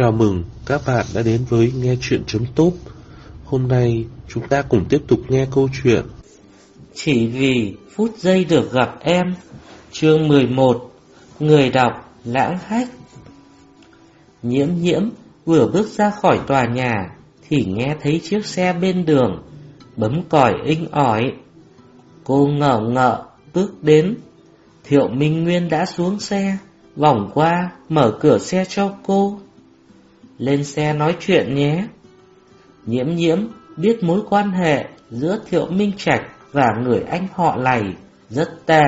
Chào mừng các bạn đã đến với nghe chuyện chấm tốt. Hôm nay chúng ta cùng tiếp tục nghe câu chuyện Chỉ vì phút giây được gặp em, Chương 11 Người đọc lãng hách. Nhiễm nhiễm vừa bước ra khỏi tòa nhà Thì nghe thấy chiếc xe bên đường Bấm còi inh ỏi. Cô ngờ ngợ bước đến, Thiệu Minh Nguyên đã xuống xe, Vòng qua mở cửa xe cho cô. Lên xe nói chuyện nhé Nhiễm nhiễm biết mối quan hệ giữa Thiệu Minh Trạch và người anh họ này rất tệ,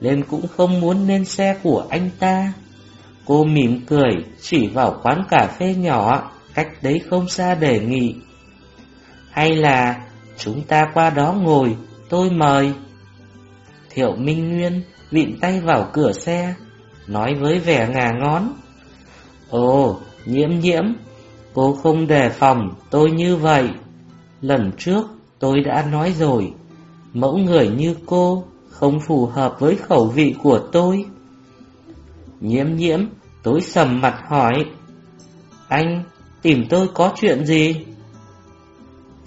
nên cũng không muốn lên xe của anh ta. Cô mỉm cười chỉ vào quán cà phê nhỏ cách đấy không xa đề nghị. Hay là chúng ta qua đó ngồi, tôi mời. Thiệu Minh Nguyên vịn tay vào cửa xe, nói với vẻ ngà ngón. Ồ, nhiễm nhiễm, cô không đề phòng tôi như vậy. Lần trước tôi đã nói rồi, mẫu người như cô không phù hợp với khẩu vị của tôi. Nhiễm nhiễm, tối sầm mặt hỏi, anh tìm tôi có chuyện gì?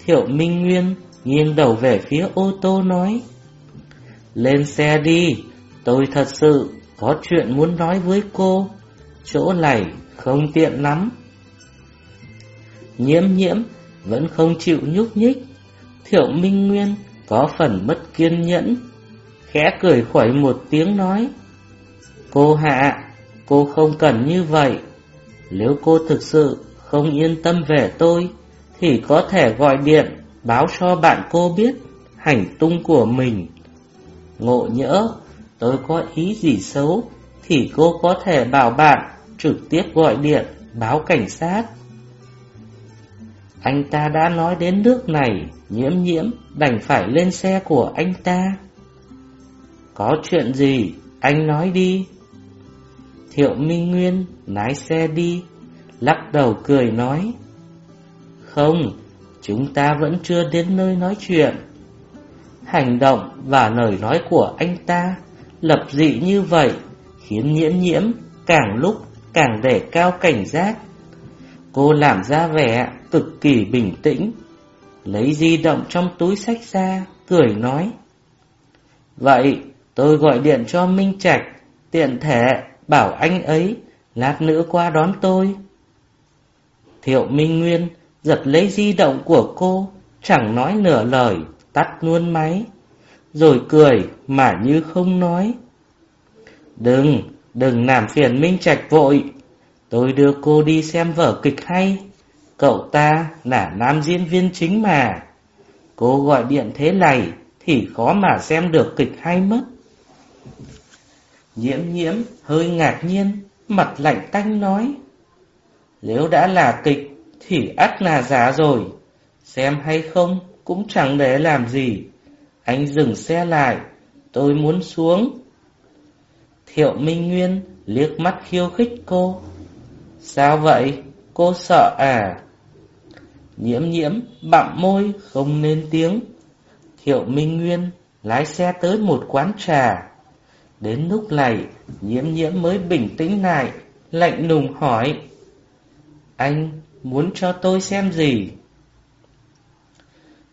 Thiệu Minh Nguyên nghiêng đầu về phía ô tô nói, lên xe đi, tôi thật sự có chuyện muốn nói với cô, chỗ này không tiện lắm. Nhiễm nhiễm vẫn không chịu nhúc nhích. Thiệu Minh Nguyên có phần mất kiên nhẫn, khẽ cười khuẩy một tiếng nói. Cô Hạ, cô không cần như vậy. Nếu cô thực sự không yên tâm về tôi, thì có thể gọi điện báo cho bạn cô biết hành tung của mình. Ngộ nhỡ, tôi có ý gì xấu, thì cô có thể bảo bạn trực tiếp gọi điện báo cảnh sát. Anh ta đã nói đến nước này, nhiễm nhiễm đành phải lên xe của anh ta. Có chuyện gì, anh nói đi. Thiệu Minh Nguyên lái xe đi, lắc đầu cười nói. Không, chúng ta vẫn chưa đến nơi nói chuyện. Hành động và lời nói của anh ta lập dị như vậy khiến nhiễm nhiễm càng lúc càng để cao cảnh giác. Cô làm ra vẻ cực kỳ bình tĩnh, lấy di động trong túi sách ra, cười nói. Vậy tôi gọi điện cho Minh Trạch, tiện thể bảo anh ấy lát nữa qua đón tôi. Thiệu Minh Nguyên giật lấy di động của cô, chẳng nói nửa lời, tắt luôn máy, rồi cười mà như không nói. Đừng, đừng làm phiền Minh Trạch vội, tôi đưa cô đi xem vở kịch hay. Cậu ta là nam diễn viên chính mà. Cô gọi điện thế này thì khó mà xem được kịch hay mất. Nhiễm nhiễm hơi ngạc nhiên, mặt lạnh tanh nói. Nếu đã là kịch thì ắt là giả rồi. Xem hay không cũng chẳng để làm gì. Anh dừng xe lại, tôi muốn xuống. Thiệu Minh Nguyên liếc mắt khiêu khích cô. Sao vậy? Cô sợ à? Nhiễm nhiễm bặm môi không lên tiếng. Thiệu Minh Nguyên lái xe tới một quán trà. Đến lúc này, nhiễm nhiễm mới bình tĩnh lại, lạnh lùng hỏi. Anh muốn cho tôi xem gì?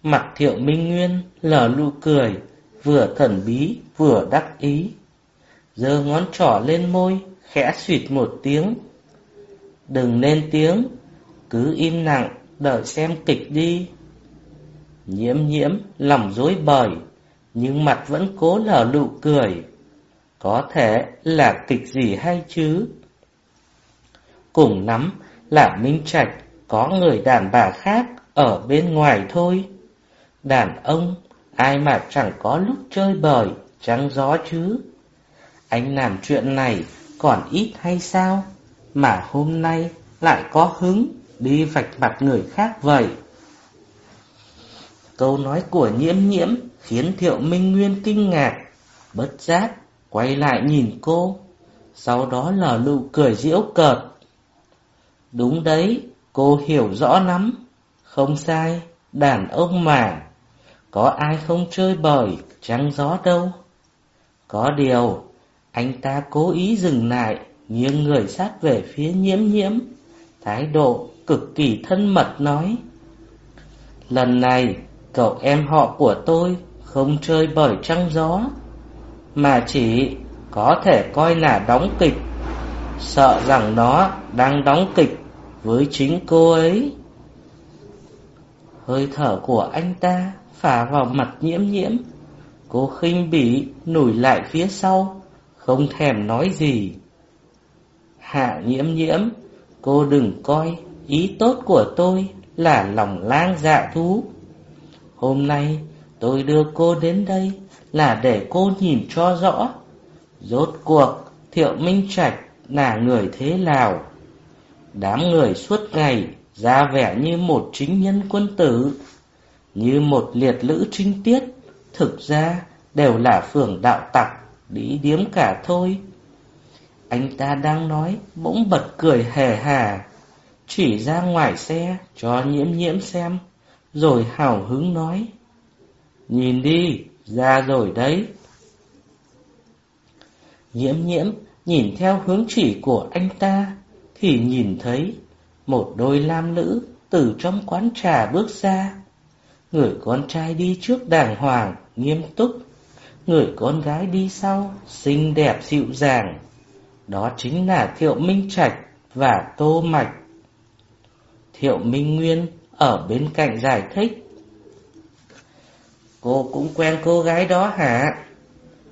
Mặt thiệu Minh Nguyên lở nụ cười, vừa thần bí vừa đắc ý giơ ngón trỏ lên môi, khẽ suyệt một tiếng. Đừng lên tiếng, cứ im lặng đợi xem kịch đi. Nhiễm nhiễm, lòng dối bời, nhưng mặt vẫn cố lở nụ cười. Có thể là kịch gì hay chứ? Cùng lắm là Minh Trạch có người đàn bà khác ở bên ngoài thôi. Đàn ông, ai mà chẳng có lúc chơi bời, trắng gió chứ. Anh làm chuyện này còn ít hay sao? Mà hôm nay lại có hứng đi vạch mặt người khác vậy. Câu nói của nhiễm nhiễm khiến Thiệu Minh Nguyên kinh ngạc, bất giác, quay lại nhìn cô, sau đó là nụ cười giễu cợt. Đúng đấy, cô hiểu rõ lắm, không sai, đàn ông mà, có ai không chơi bời, trăng gió đâu. Có điều, anh ta cố ý dừng lại, nghiêng người sát về phía nhiễm nhiễm, thái độ cực kỳ thân mật nói. Lần này, cậu em họ của tôi không chơi bởi trăng gió, mà chỉ có thể coi là đóng kịch, sợ rằng nó đang đóng kịch với chính cô ấy. Hơi thở của anh ta phả vào mặt nhiễm nhiễm, cô khinh bỉ nổi lại phía sau, không thèm nói gì. Hạ nhiễm nhiễm, cô đừng coi ý tốt của tôi là lòng lang dạ thú. Hôm nay tôi đưa cô đến đây là để cô nhìn cho rõ. Rốt cuộc Thiệu Minh Trạch là người thế nào? Đám người suốt ngày ra vẻ như một chính nhân quân tử, như một liệt lữ trinh tiết, thực ra đều là phường đạo tặc, đi điếm cả thôi. Anh ta đang nói, bỗng bật cười hề hà, chỉ ra ngoài xe cho nhiễm nhiễm xem, rồi hào hứng nói. Nhìn đi, ra rồi đấy. Nhiễm nhiễm nhìn theo hướng chỉ của anh ta, thì nhìn thấy một đôi lam nữ từ trong quán trà bước ra. Người con trai đi trước đàng hoàng, nghiêm túc, người con gái đi sau, xinh đẹp dịu dàng. Đó chính là Thiệu Minh Trạch và Tô Mạch. Thiệu Minh Nguyên ở bên cạnh giải thích. Cô cũng quen cô gái đó hả?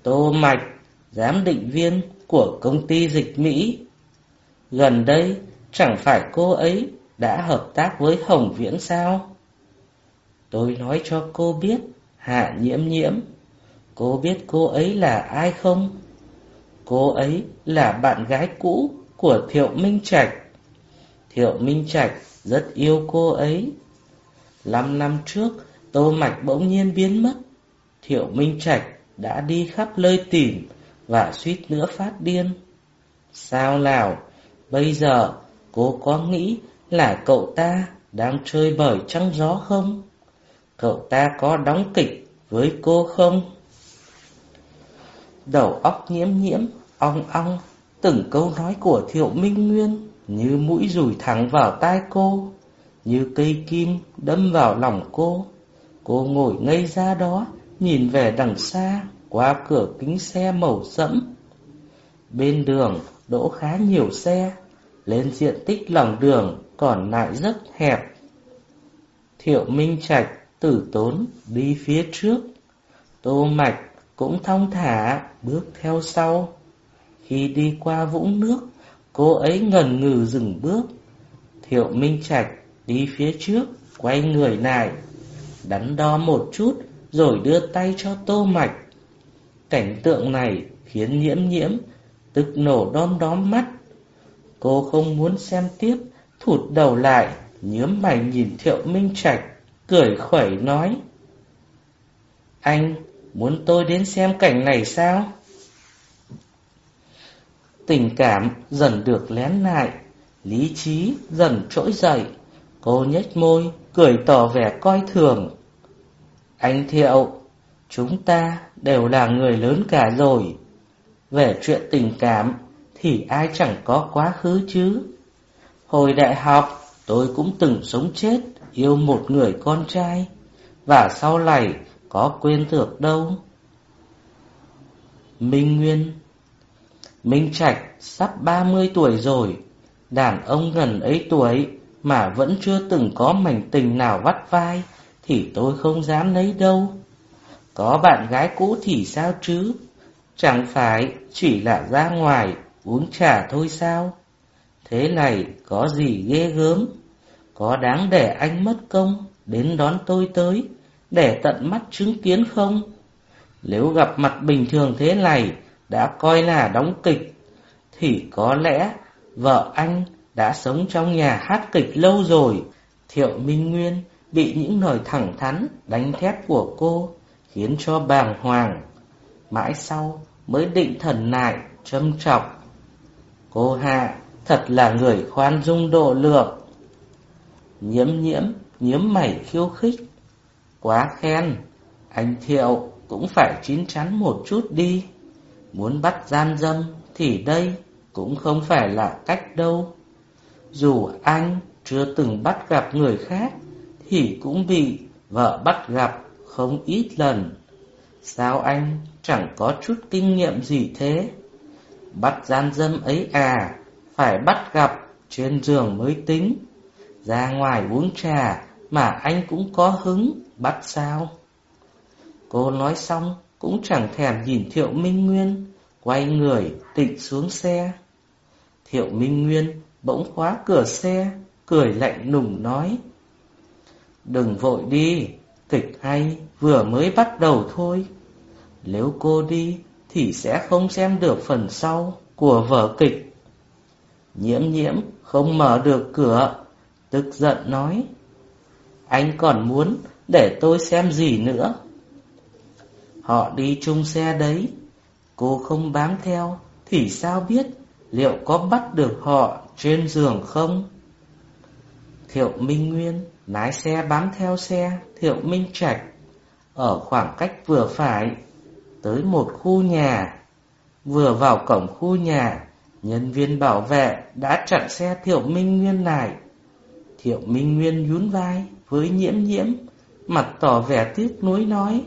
Tô Mạch, giám định viên của công ty dịch Mỹ. Gần đây, chẳng phải cô ấy đã hợp tác với Hồng Viễn sao? Tôi nói cho cô biết, Hạ Nhiễm Nhiễm, cô biết cô ấy là ai không? Cô ấy là bạn gái cũ của Thiệu Minh Trạch. Thiệu Minh Trạch rất yêu cô ấy. Năm năm trước, Tô Mạch bỗng nhiên biến mất. Thiệu Minh Trạch đã đi khắp nơi tìm và suýt nữa phát điên. Sao nào, bây giờ cô có nghĩ là cậu ta đang chơi bời trăng gió không? Cậu ta có đóng kịch với cô không? Đầu óc nhiễm nhiễm, ong ong, từng câu nói của Thiệu Minh Nguyên như mũi rùi thẳng vào tai cô, như cây kim đâm vào lòng cô. Cô ngồi ngây ra đó, nhìn về đằng xa, qua cửa kính xe màu sẫm. Bên đường đỗ khá nhiều xe, lên diện tích lòng đường còn lại rất hẹp. Thiệu Minh Trạch tử tốn đi phía trước, Tô Mạch cũng thong thả bước theo sau. Khi đi qua vũng nước, cô ấy ngần ngừ dừng bước. Thiệu Minh Trạch đi phía trước, quay người lại, đắn đo một chút rồi đưa tay cho Tô Mạch. Cảnh tượng này khiến nhiễm nhiễm tức nổ đom đóm mắt. Cô không muốn xem tiếp, thụt đầu lại, nhớm mày nhìn Thiệu Minh Trạch, cười khẩy nói. Anh muốn tôi đến xem cảnh này sao? Tình cảm dần được lén lại, lý trí dần trỗi dậy. Cô nhếch môi, cười tỏ vẻ coi thường. Anh Thiệu, chúng ta đều là người lớn cả rồi. Về chuyện tình cảm thì ai chẳng có quá khứ chứ. Hồi đại học tôi cũng từng sống chết yêu một người con trai và sau này có quên được đâu. Minh Nguyên Minh Trạch sắp 30 tuổi rồi, đàn ông gần ấy tuổi mà vẫn chưa từng có mảnh tình nào vắt vai thì tôi không dám lấy đâu. Có bạn gái cũ thì sao chứ? Chẳng phải chỉ là ra ngoài uống trà thôi sao? Thế này có gì ghê gớm? Có đáng để anh mất công đến đón tôi tới để tận mắt chứng kiến không? Nếu gặp mặt bình thường thế này đã coi là đóng kịch, thì có lẽ vợ anh đã sống trong nhà hát kịch lâu rồi. Thiệu Minh Nguyên bị những lời thẳng thắn đánh thép của cô khiến cho bàng hoàng. Mãi sau mới định thần lại, châm chọc. Cô Hạ thật là người khoan dung độ lượng. Nhiễm nhiễm, nhiễm mày khiêu khích. Quá khen, anh Thiệu cũng phải chín chắn một chút đi. Muốn bắt gian dâm thì đây cũng không phải là cách đâu. dù anh chưa từng bắt gặp người khác, thì cũng bị vợ bắt gặp không ít lần. Sao anh chẳng có chút kinh nghiệm gì thế? Bắt gian dâm ấy à, phải bắt gặp trên giường mới tính. Ra ngoài uống trà mà anh cũng có hứng, bắt sao? Cô nói xong cũng chẳng thèm nhìn Thiệu Minh Nguyên, quay người tịnh xuống xe. Thiệu Minh Nguyên bỗng khóa cửa xe, cười lạnh nùng nói. Đừng vội đi, kịch hay vừa mới bắt đầu thôi. Nếu cô đi thì sẽ không xem được phần sau của vở kịch. Nhiễm nhiễm không mở được cửa, tức giận nói. Anh còn muốn để tôi xem gì nữa? Họ đi chung xe đấy, cô không bám theo thì sao biết liệu có bắt được họ trên giường không? Thiệu Minh Nguyên lái xe bám theo xe Thiệu Minh Trạch ở khoảng cách vừa phải tới một khu nhà. Vừa vào cổng khu nhà, nhân viên bảo vệ đã chặn xe Thiệu Minh Nguyên lại. Thiệu Minh Nguyên nhún vai với nhiễm nhiễm, mặt tỏ vẻ tiếc nuối nói.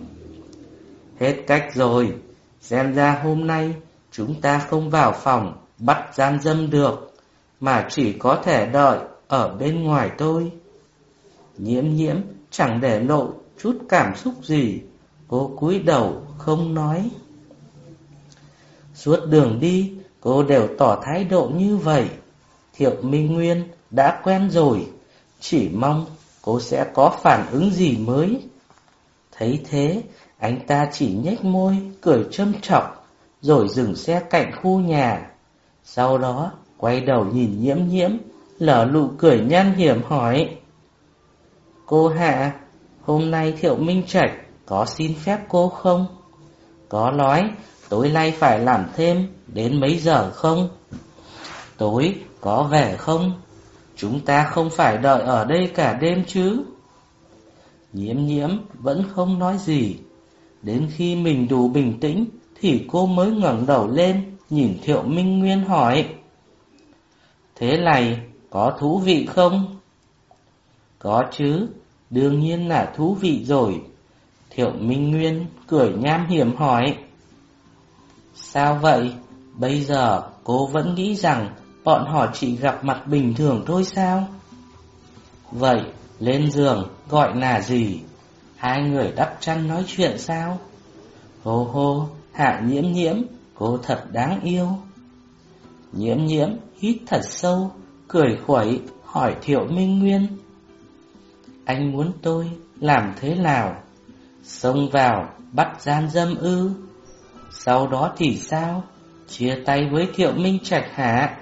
Hết cách rồi, xem ra hôm nay chúng ta không vào phòng bắt gian dâm được, mà chỉ có thể đợi ở bên ngoài tôi. Nhiễm nhiễm chẳng để lộ chút cảm xúc gì, cô cúi đầu không nói. Suốt đường đi, cô đều tỏ thái độ như vậy. Thiệu Minh Nguyên đã quen rồi, chỉ mong cô sẽ có phản ứng gì mới. Thấy thế, anh ta chỉ nhếch môi, cười châm chọc, rồi dừng xe cạnh khu nhà. Sau đó, quay đầu nhìn nhiễm nhiễm, lở lụ cười nhan hiểm hỏi. Cô Hạ, hôm nay Thiệu Minh Trạch có xin phép cô không? Có nói tối nay phải làm thêm đến mấy giờ không? Tối có về không? Chúng ta không phải đợi ở đây cả đêm chứ? Nhiễm nhiễm vẫn không nói gì. Đến khi mình đủ bình tĩnh thì cô mới ngẩng đầu lên nhìn Thiệu Minh Nguyên hỏi. Thế này có thú vị không? Có chứ, đương nhiên là thú vị rồi. Thiệu Minh Nguyên cười nham hiểm hỏi. Sao vậy? Bây giờ cô vẫn nghĩ rằng bọn họ chỉ gặp mặt bình thường thôi sao? Vậy, lên giường gọi là gì? Hai người đắp chăn nói chuyện sao? Hô hô, hạ nhiễm nhiễm, cô thật đáng yêu. Nhiễm nhiễm hít thật sâu, cười khuẩy, hỏi Thiệu Minh Nguyên. Anh muốn tôi làm thế nào? Xông vào, bắt gian dâm ư? Sau đó thì sao? Chia tay với Thiệu Minh Trạch hả?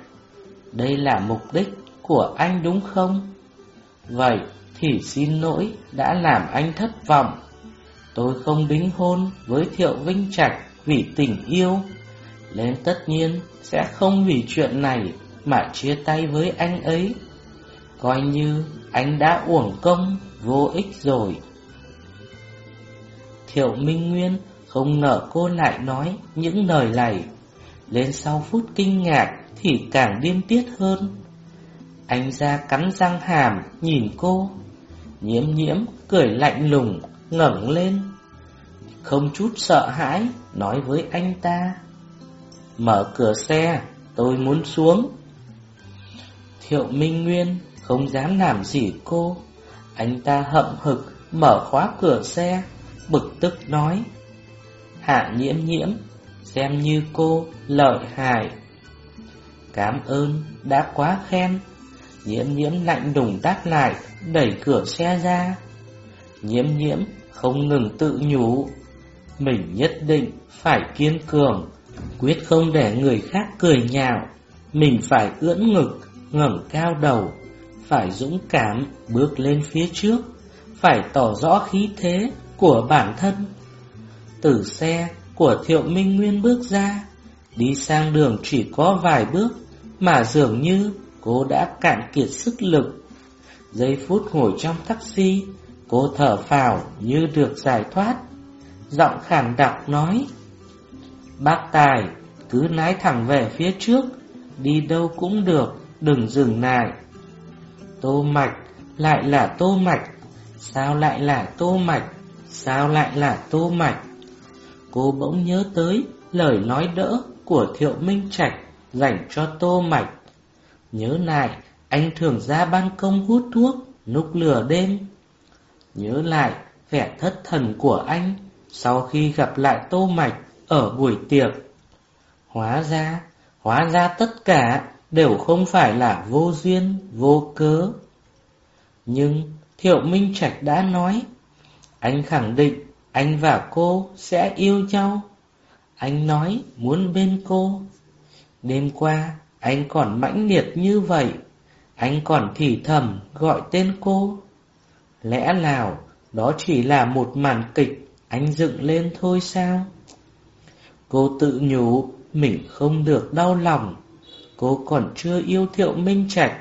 Đây là mục đích của anh đúng không? Vậy thì xin lỗi đã làm anh thất vọng. Tôi không đính hôn với Thiệu Vinh Trạch vì tình yêu. Nên tất nhiên sẽ không vì chuyện này mà chia tay với anh ấy. Coi như anh đã uổng công, vô ích rồi. Thiệu Minh Nguyên không ngờ cô lại nói những lời này. Lên sau phút kinh ngạc thì càng điên tiết hơn. Anh ra cắn răng hàm nhìn cô. Nhiễm nhiễm cười lạnh lùng ngẩng lên. Không chút sợ hãi nói với anh ta. Mở cửa xe, tôi muốn xuống. Thiệu Minh Nguyên không dám làm gì cô. Anh ta hậm hực mở khóa cửa xe, bực tức nói. Hạ nhiễm nhiễm, xem như cô lợi hại. Cảm ơn, đã quá khen. Nhiễm nhiễm lạnh đùng đáp lại, đẩy cửa xe ra. Nhiễm nhiễm không ngừng tự nhủ. Mình nhất định phải kiên cường, quyết không để người khác cười nhạo. Mình phải ưỡn ngực, ngẩng cao đầu, phải dũng cảm bước lên phía trước, phải tỏ rõ khí thế của bản thân. Từ xe của Thiệu Minh Nguyên bước ra, đi sang đường chỉ có vài bước, mà dường như cô đã cạn kiệt sức lực. Giây phút ngồi trong taxi, cô thở phào như được giải thoát. Giọng khàn đặc nói, Bác Tài, cứ lái thẳng về phía trước, đi đâu cũng được, đừng dừng lại, Tô Mạch, lại là Tô Mạch, sao lại là Tô Mạch, sao lại là Tô Mạch. Cô bỗng nhớ tới lời nói đỡ của Thiệu Minh Trạch dành cho Tô Mạch. Nhớ lại, anh thường ra ban công hút thuốc, núc lửa đêm. Nhớ lại vẻ thất thần của anh sau khi gặp lại Tô Mạch ở buổi tiệc. Hóa ra, hóa ra tất cả đều không phải là vô duyên, vô cớ. Nhưng Thiệu Minh Trạch đã nói, anh khẳng định anh và cô sẽ yêu nhau. Anh nói muốn bên cô. Đêm qua, anh còn mãnh liệt như vậy. Anh còn thì thầm gọi tên cô. Lẽ nào đó chỉ là một màn kịch anh dựng lên thôi sao? Cô tự nhủ mình không được đau lòng. Cô còn chưa yêu Thiệu Minh Trạch.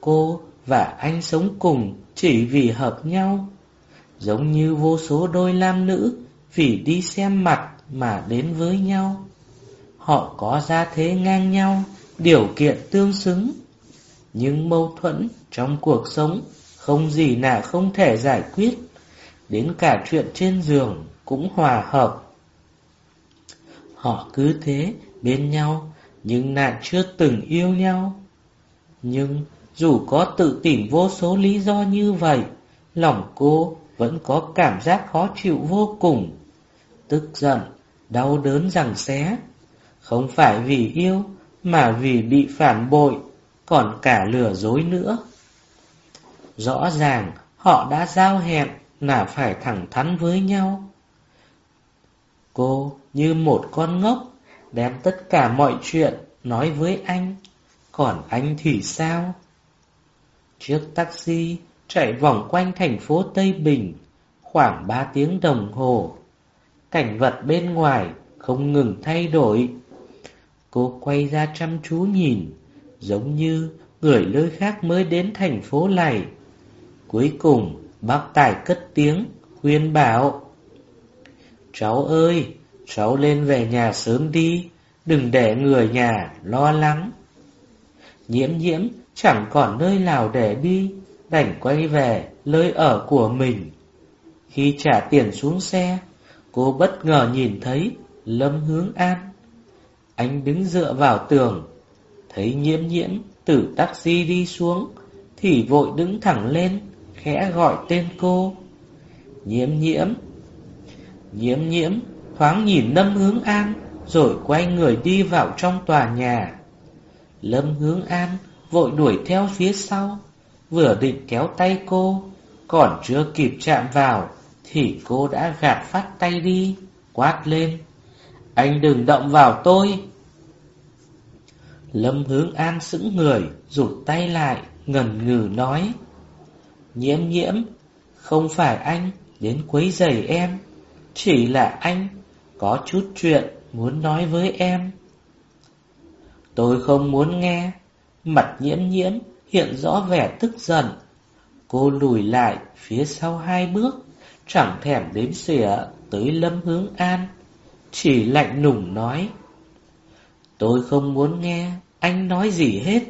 Cô và anh sống cùng chỉ vì hợp nhau. Giống như vô số đôi nam nữ vì đi xem mặt mà đến với nhau. Họ có gia thế ngang nhau, điều kiện tương xứng. Nhưng mâu thuẫn trong cuộc sống không gì là không thể giải quyết. Đến cả chuyện trên giường cũng hòa hợp. Họ cứ thế bên nhau nhưng nạn chưa từng yêu nhau. Nhưng dù có tự tìm vô số lý do như vậy, lòng cô vẫn có cảm giác khó chịu vô cùng. Tức giận, đau đớn rằng xé. Không phải vì yêu, mà vì bị phản bội, còn cả lừa dối nữa. Rõ ràng họ đã giao hẹn là phải thẳng thắn với nhau. Cô như một con ngốc đem tất cả mọi chuyện nói với anh, còn anh thì sao? Chiếc taxi chạy vòng quanh thành phố Tây Bình khoảng 3 tiếng đồng hồ. Cảnh vật bên ngoài không ngừng thay đổi. Cô quay ra chăm chú nhìn, giống như người nơi khác mới đến thành phố này. Cuối cùng, bác Tài cất tiếng, khuyên bảo. Cháu ơi, cháu lên về nhà sớm đi, đừng để người nhà lo lắng. Nhiễm nhiễm chẳng còn nơi nào để đi, đành quay về nơi ở của mình. Khi trả tiền xuống xe, cô bất ngờ nhìn thấy Lâm Hướng An. Anh đứng dựa vào tường, thấy nhiễm nhiễm từ taxi đi xuống, thì vội đứng thẳng lên, khẽ gọi tên cô. Nhiễm nhiễm. Nhiễm nhiễm thoáng nhìn Lâm Hướng An, rồi quay người đi vào trong tòa nhà. Lâm Hướng An vội đuổi theo phía sau, vừa định kéo tay cô, còn chưa kịp chạm vào, thì cô đã gạt phát tay đi, quát lên. Anh đừng động vào tôi. Lâm hướng an sững người, rụt tay lại, ngần ngừ nói. Nhiễm nhiễm, không phải anh đến quấy rầy em, chỉ là anh có chút chuyện muốn nói với em. Tôi không muốn nghe, mặt nhiễm nhiễm hiện rõ vẻ tức giận. Cô lùi lại phía sau hai bước, chẳng thèm đếm xỉa tới Lâm Hướng An, chỉ lạnh lùng nói. Tôi không muốn nghe anh nói gì hết.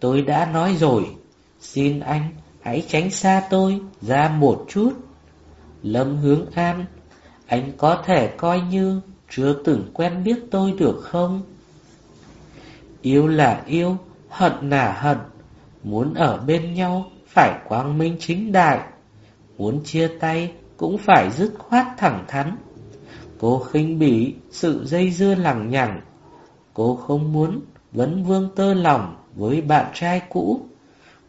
Tôi đã nói rồi, xin anh hãy tránh xa tôi ra một chút. Lâm Hướng An, anh có thể coi như chưa từng quen biết tôi được không? Yêu là yêu, hận là hận, muốn ở bên nhau phải quang minh chính đại, muốn chia tay cũng phải dứt khoát thẳng thắn. Cô khinh bỉ sự dây dưa lằng nhằng, cô không muốn vấn vương tơ lòng với bạn trai cũ.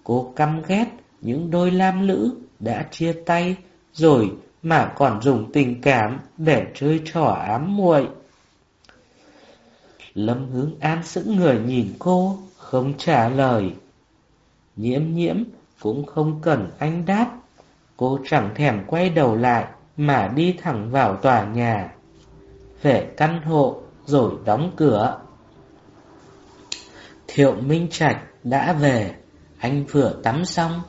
Cô căm ghét những đôi lam lữ đã chia tay rồi mà còn dùng tình cảm để chơi trò ám muội. Lâm hướng an sững người nhìn cô, không trả lời. Nhiễm nhiễm cũng không cần anh đáp. Cô chẳng thèm quay đầu lại mà đi thẳng vào tòa nhà. Về căn hộ rồi đóng cửa. Thiệu Minh Trạch đã về, anh vừa tắm xong.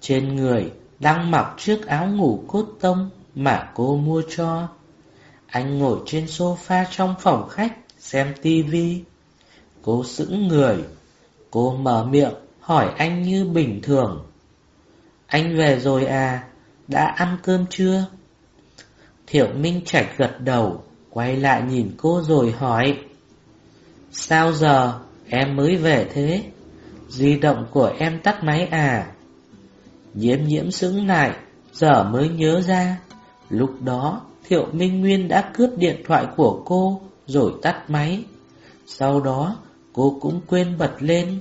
Trên người đang mặc chiếc áo ngủ cốt tông mà cô mua cho. Anh ngồi trên sofa trong phòng khách xem tivi. Cô sững người, cô mở miệng hỏi anh như bình thường. Anh về rồi à, đã ăn cơm chưa? Thiệu Minh Trạch gật đầu, quay lại nhìn cô rồi hỏi. Sao giờ em mới về thế? Di động của em tắt máy à? Nhiễm nhiễm sững lại, giờ mới nhớ ra. Lúc đó, Thiệu Minh Nguyên đã cướp điện thoại của cô, rồi tắt máy. Sau đó, cô cũng quên bật lên.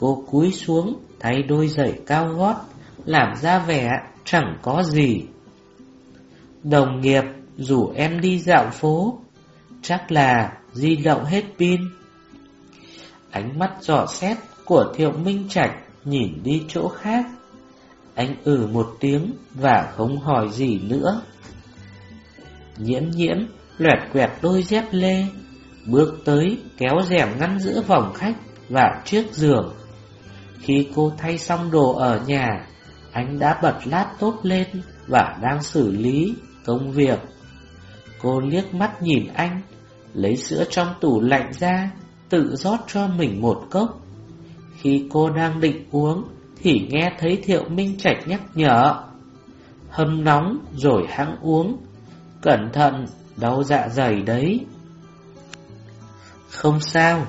Cô cúi xuống, thay đôi giày cao gót, làm ra vẻ chẳng có gì. Đồng nghiệp rủ em đi dạo phố, chắc là di động hết pin. Ánh mắt dò xét của Thiệu Minh Trạch nhìn đi chỗ khác. Anh ừ một tiếng và không hỏi gì nữa. Nhiễm nhiễm loẹt quẹt đôi dép lê, bước tới kéo rèm ngăn giữa vòng khách và chiếc giường. Khi cô thay xong đồ ở nhà, anh đã bật laptop lên và đang xử lý công việc. Cô liếc mắt nhìn anh, lấy sữa trong tủ lạnh ra, tự rót cho mình một cốc. Khi cô đang định uống, thì nghe thấy Thiệu Minh Trạch nhắc nhở. Hâm nóng rồi hãng uống, cẩn thận, đau dạ dày đấy. Không sao,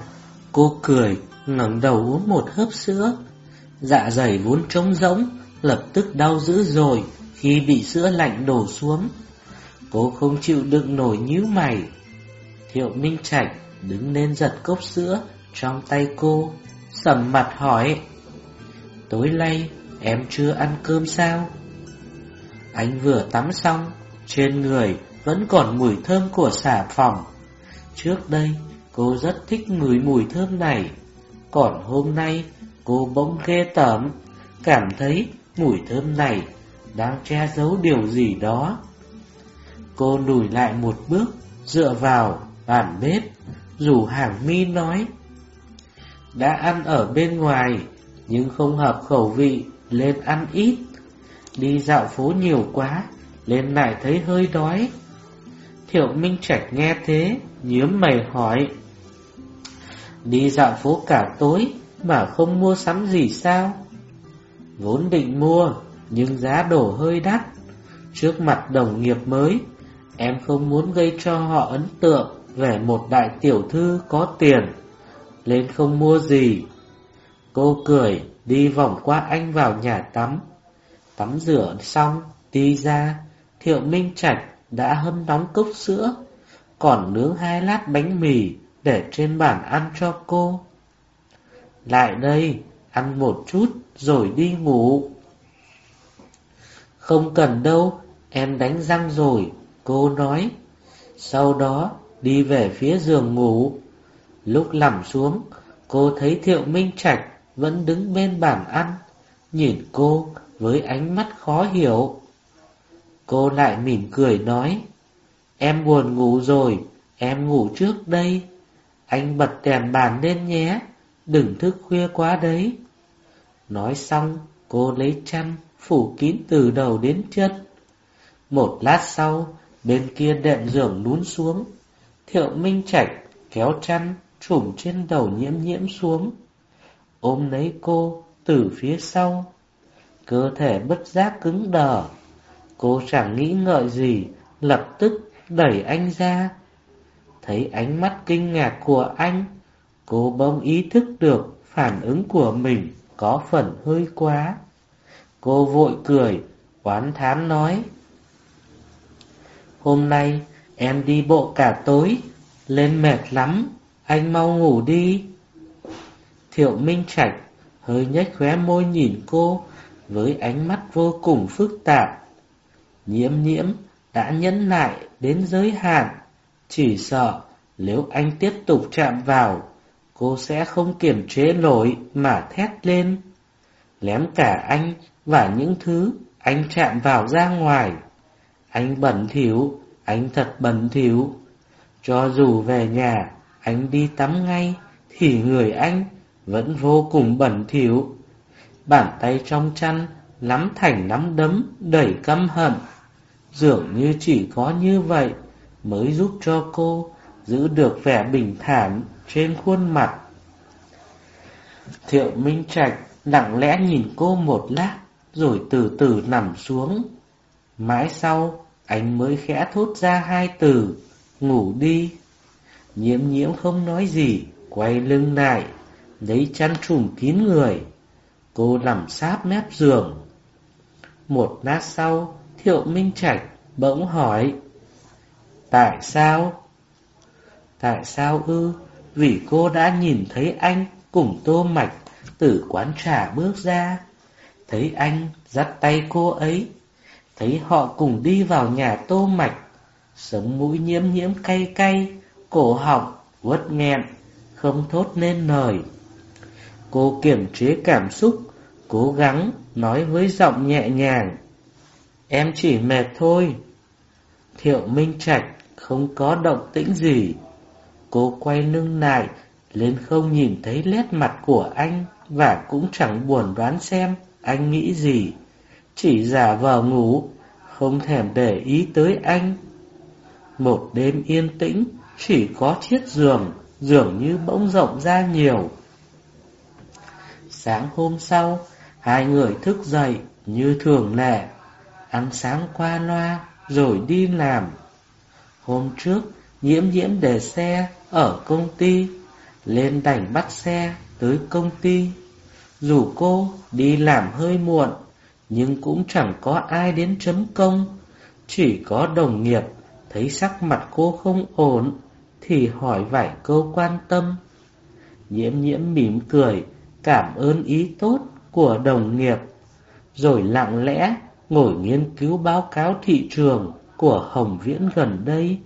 cô cười, ngẩng đầu uống một hớp sữa. Dạ dày vốn trống rỗng, lập tức đau dữ rồi khi bị sữa lạnh đổ xuống. Cô không chịu đựng nổi nhíu mày. Thiệu Minh Trạch đứng lên giật cốc sữa trong tay cô, sầm mặt hỏi. Tối nay em chưa ăn cơm sao? Anh vừa tắm xong, trên người vẫn còn mùi thơm của xà phòng. Trước đây, cô rất thích ngửi mùi thơm này. Còn hôm nay, cô bỗng ghê tởm, cảm thấy mùi thơm này đang che giấu điều gì đó. Cô lùi lại một bước, dựa vào bàn bếp, rủ hàng mi nói. Đã ăn ở bên ngoài, nhưng không hợp khẩu vị, lên ăn ít. Đi dạo phố nhiều quá, lên lại thấy hơi đói. Thiệu Minh Trạch nghe thế, nhớm mày hỏi. Đi dạo phố cả tối mà không mua sắm gì sao? Vốn định mua, nhưng giá đổ hơi đắt. Trước mặt đồng nghiệp mới, em không muốn gây cho họ ấn tượng về một đại tiểu thư có tiền, nên không mua gì. Cô cười, đi vòng qua anh vào nhà tắm. Tắm rửa xong, đi ra, Thiệu Minh Trạch đã hâm nóng cốc sữa, còn nướng hai lát bánh mì để trên bàn ăn cho cô. Lại đây, ăn một chút rồi đi ngủ. Không cần đâu, em đánh răng rồi, cô nói. Sau đó đi về phía giường ngủ. Lúc nằm xuống, cô thấy Thiệu Minh Trạch vẫn đứng bên bàn ăn, nhìn cô với ánh mắt khó hiểu. Cô lại mỉm cười nói, em buồn ngủ rồi, em ngủ trước đây. Anh bật đèn bàn lên nhé, đừng thức khuya quá đấy. Nói xong, cô lấy chăn, phủ kín từ đầu đến chân. Một lát sau, bên kia đệm giường lún xuống. Thiệu Minh Trạch kéo chăn, trùm trên đầu nhiễm nhiễm xuống. Ôm lấy cô từ phía sau. Cơ thể bất giác cứng đờ. Cô chẳng nghĩ ngợi gì, lập tức đẩy anh ra. Thấy ánh mắt kinh ngạc của anh, cô bỗng ý thức được phản ứng của mình có phần hơi quá. Cô vội cười, oán thán nói. Hôm nay em đi bộ cả tối, lên mệt lắm, anh mau ngủ đi. Thiệu Minh Trạch hơi nhếch khóe môi nhìn cô với ánh mắt vô cùng phức tạp. Nhiễm nhiễm đã nhẫn nại đến giới hạn, chỉ sợ nếu anh tiếp tục chạm vào, cô sẽ không kiềm chế nổi mà thét lên. Lém cả anh và những thứ anh chạm vào ra ngoài. Anh bẩn thỉu, anh thật bẩn thỉu. Cho dù về nhà, anh đi tắm ngay, thì người anh vẫn vô cùng bẩn thỉu. Bàn tay trong chăn nắm thành nắm đấm đầy căm hận. Dường như chỉ có như vậy mới giúp cho cô giữ được vẻ bình thản trên khuôn mặt. Thiệu Minh Trạch lặng lẽ nhìn cô một lát, rồi từ từ nằm xuống. Mãi sau, anh mới khẽ thốt ra hai từ, ngủ đi. Nhiễm nhiễm không nói gì, quay lưng lại, lấy chăn trùm kín người. Cô nằm sát mép giường. Một lát sau, Thiệu Minh Trạch bỗng hỏi. Tại sao? Tại sao ư? Vì cô đã nhìn thấy anh cùng Tô Mạch từ quán trà bước ra. Thấy anh dắt tay cô ấy. Thấy họ cùng đi vào nhà Tô Mạch. Sống mũi nhiễm nhiễm cay cay, cổ họng uất nghẹn, không thốt nên lời. Cô kiềm chế cảm xúc, cố gắng nói với giọng nhẹ nhàng. Em chỉ mệt thôi. Thiệu Minh Trạch không có động tĩnh gì. Cô quay lưng lại, lên không nhìn thấy nét mặt của anh và cũng chẳng buồn đoán xem anh nghĩ gì. Chỉ giả vờ ngủ, không thèm để ý tới anh. Một đêm yên tĩnh, chỉ có chiếc giường, dường như bỗng rộng ra nhiều. Sáng hôm sau, hai người thức dậy như thường lệ, ăn sáng qua loa rồi đi làm. Hôm trước, nhiễm nhiễm để xe ở công ty, lên đành bắt xe tới công ty. Dù cô đi làm hơi muộn, nhưng cũng chẳng có ai đến chấm công. Chỉ có đồng nghiệp thấy sắc mặt cô không ổn, thì hỏi vài câu quan tâm. Nhiễm nhiễm mỉm cười, cảm ơn ý tốt của đồng nghiệp, rồi lặng lẽ ngồi nghiên cứu báo cáo thị trường của Hồng Viễn gần đây.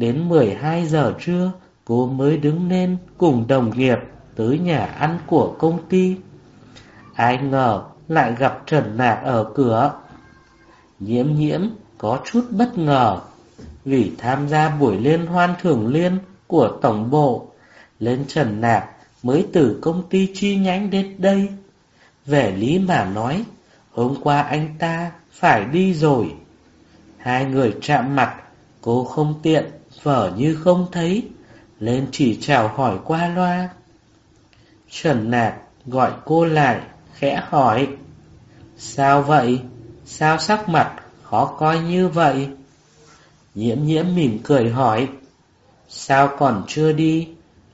Đến 12 giờ trưa, cô mới đứng lên cùng đồng nghiệp tới nhà ăn của công ty. Ai ngờ lại gặp Trần Nạc ở cửa. Nhiễm nhiễm có chút bất ngờ, vì tham gia buổi liên hoan thường liên của tổng bộ, lên Trần Nạc mới từ công ty chi nhánh đến đây. Về lý mà nói, hôm qua anh ta phải đi rồi. Hai người chạm mặt, cô không tiện, vở như không thấy, lên chỉ chào hỏi qua loa. Trần Nạc gọi cô lại, khẽ hỏi. Sao vậy? Sao sắc mặt khó coi như vậy? Nhiễm nhiễm mỉm cười hỏi. Sao còn chưa đi?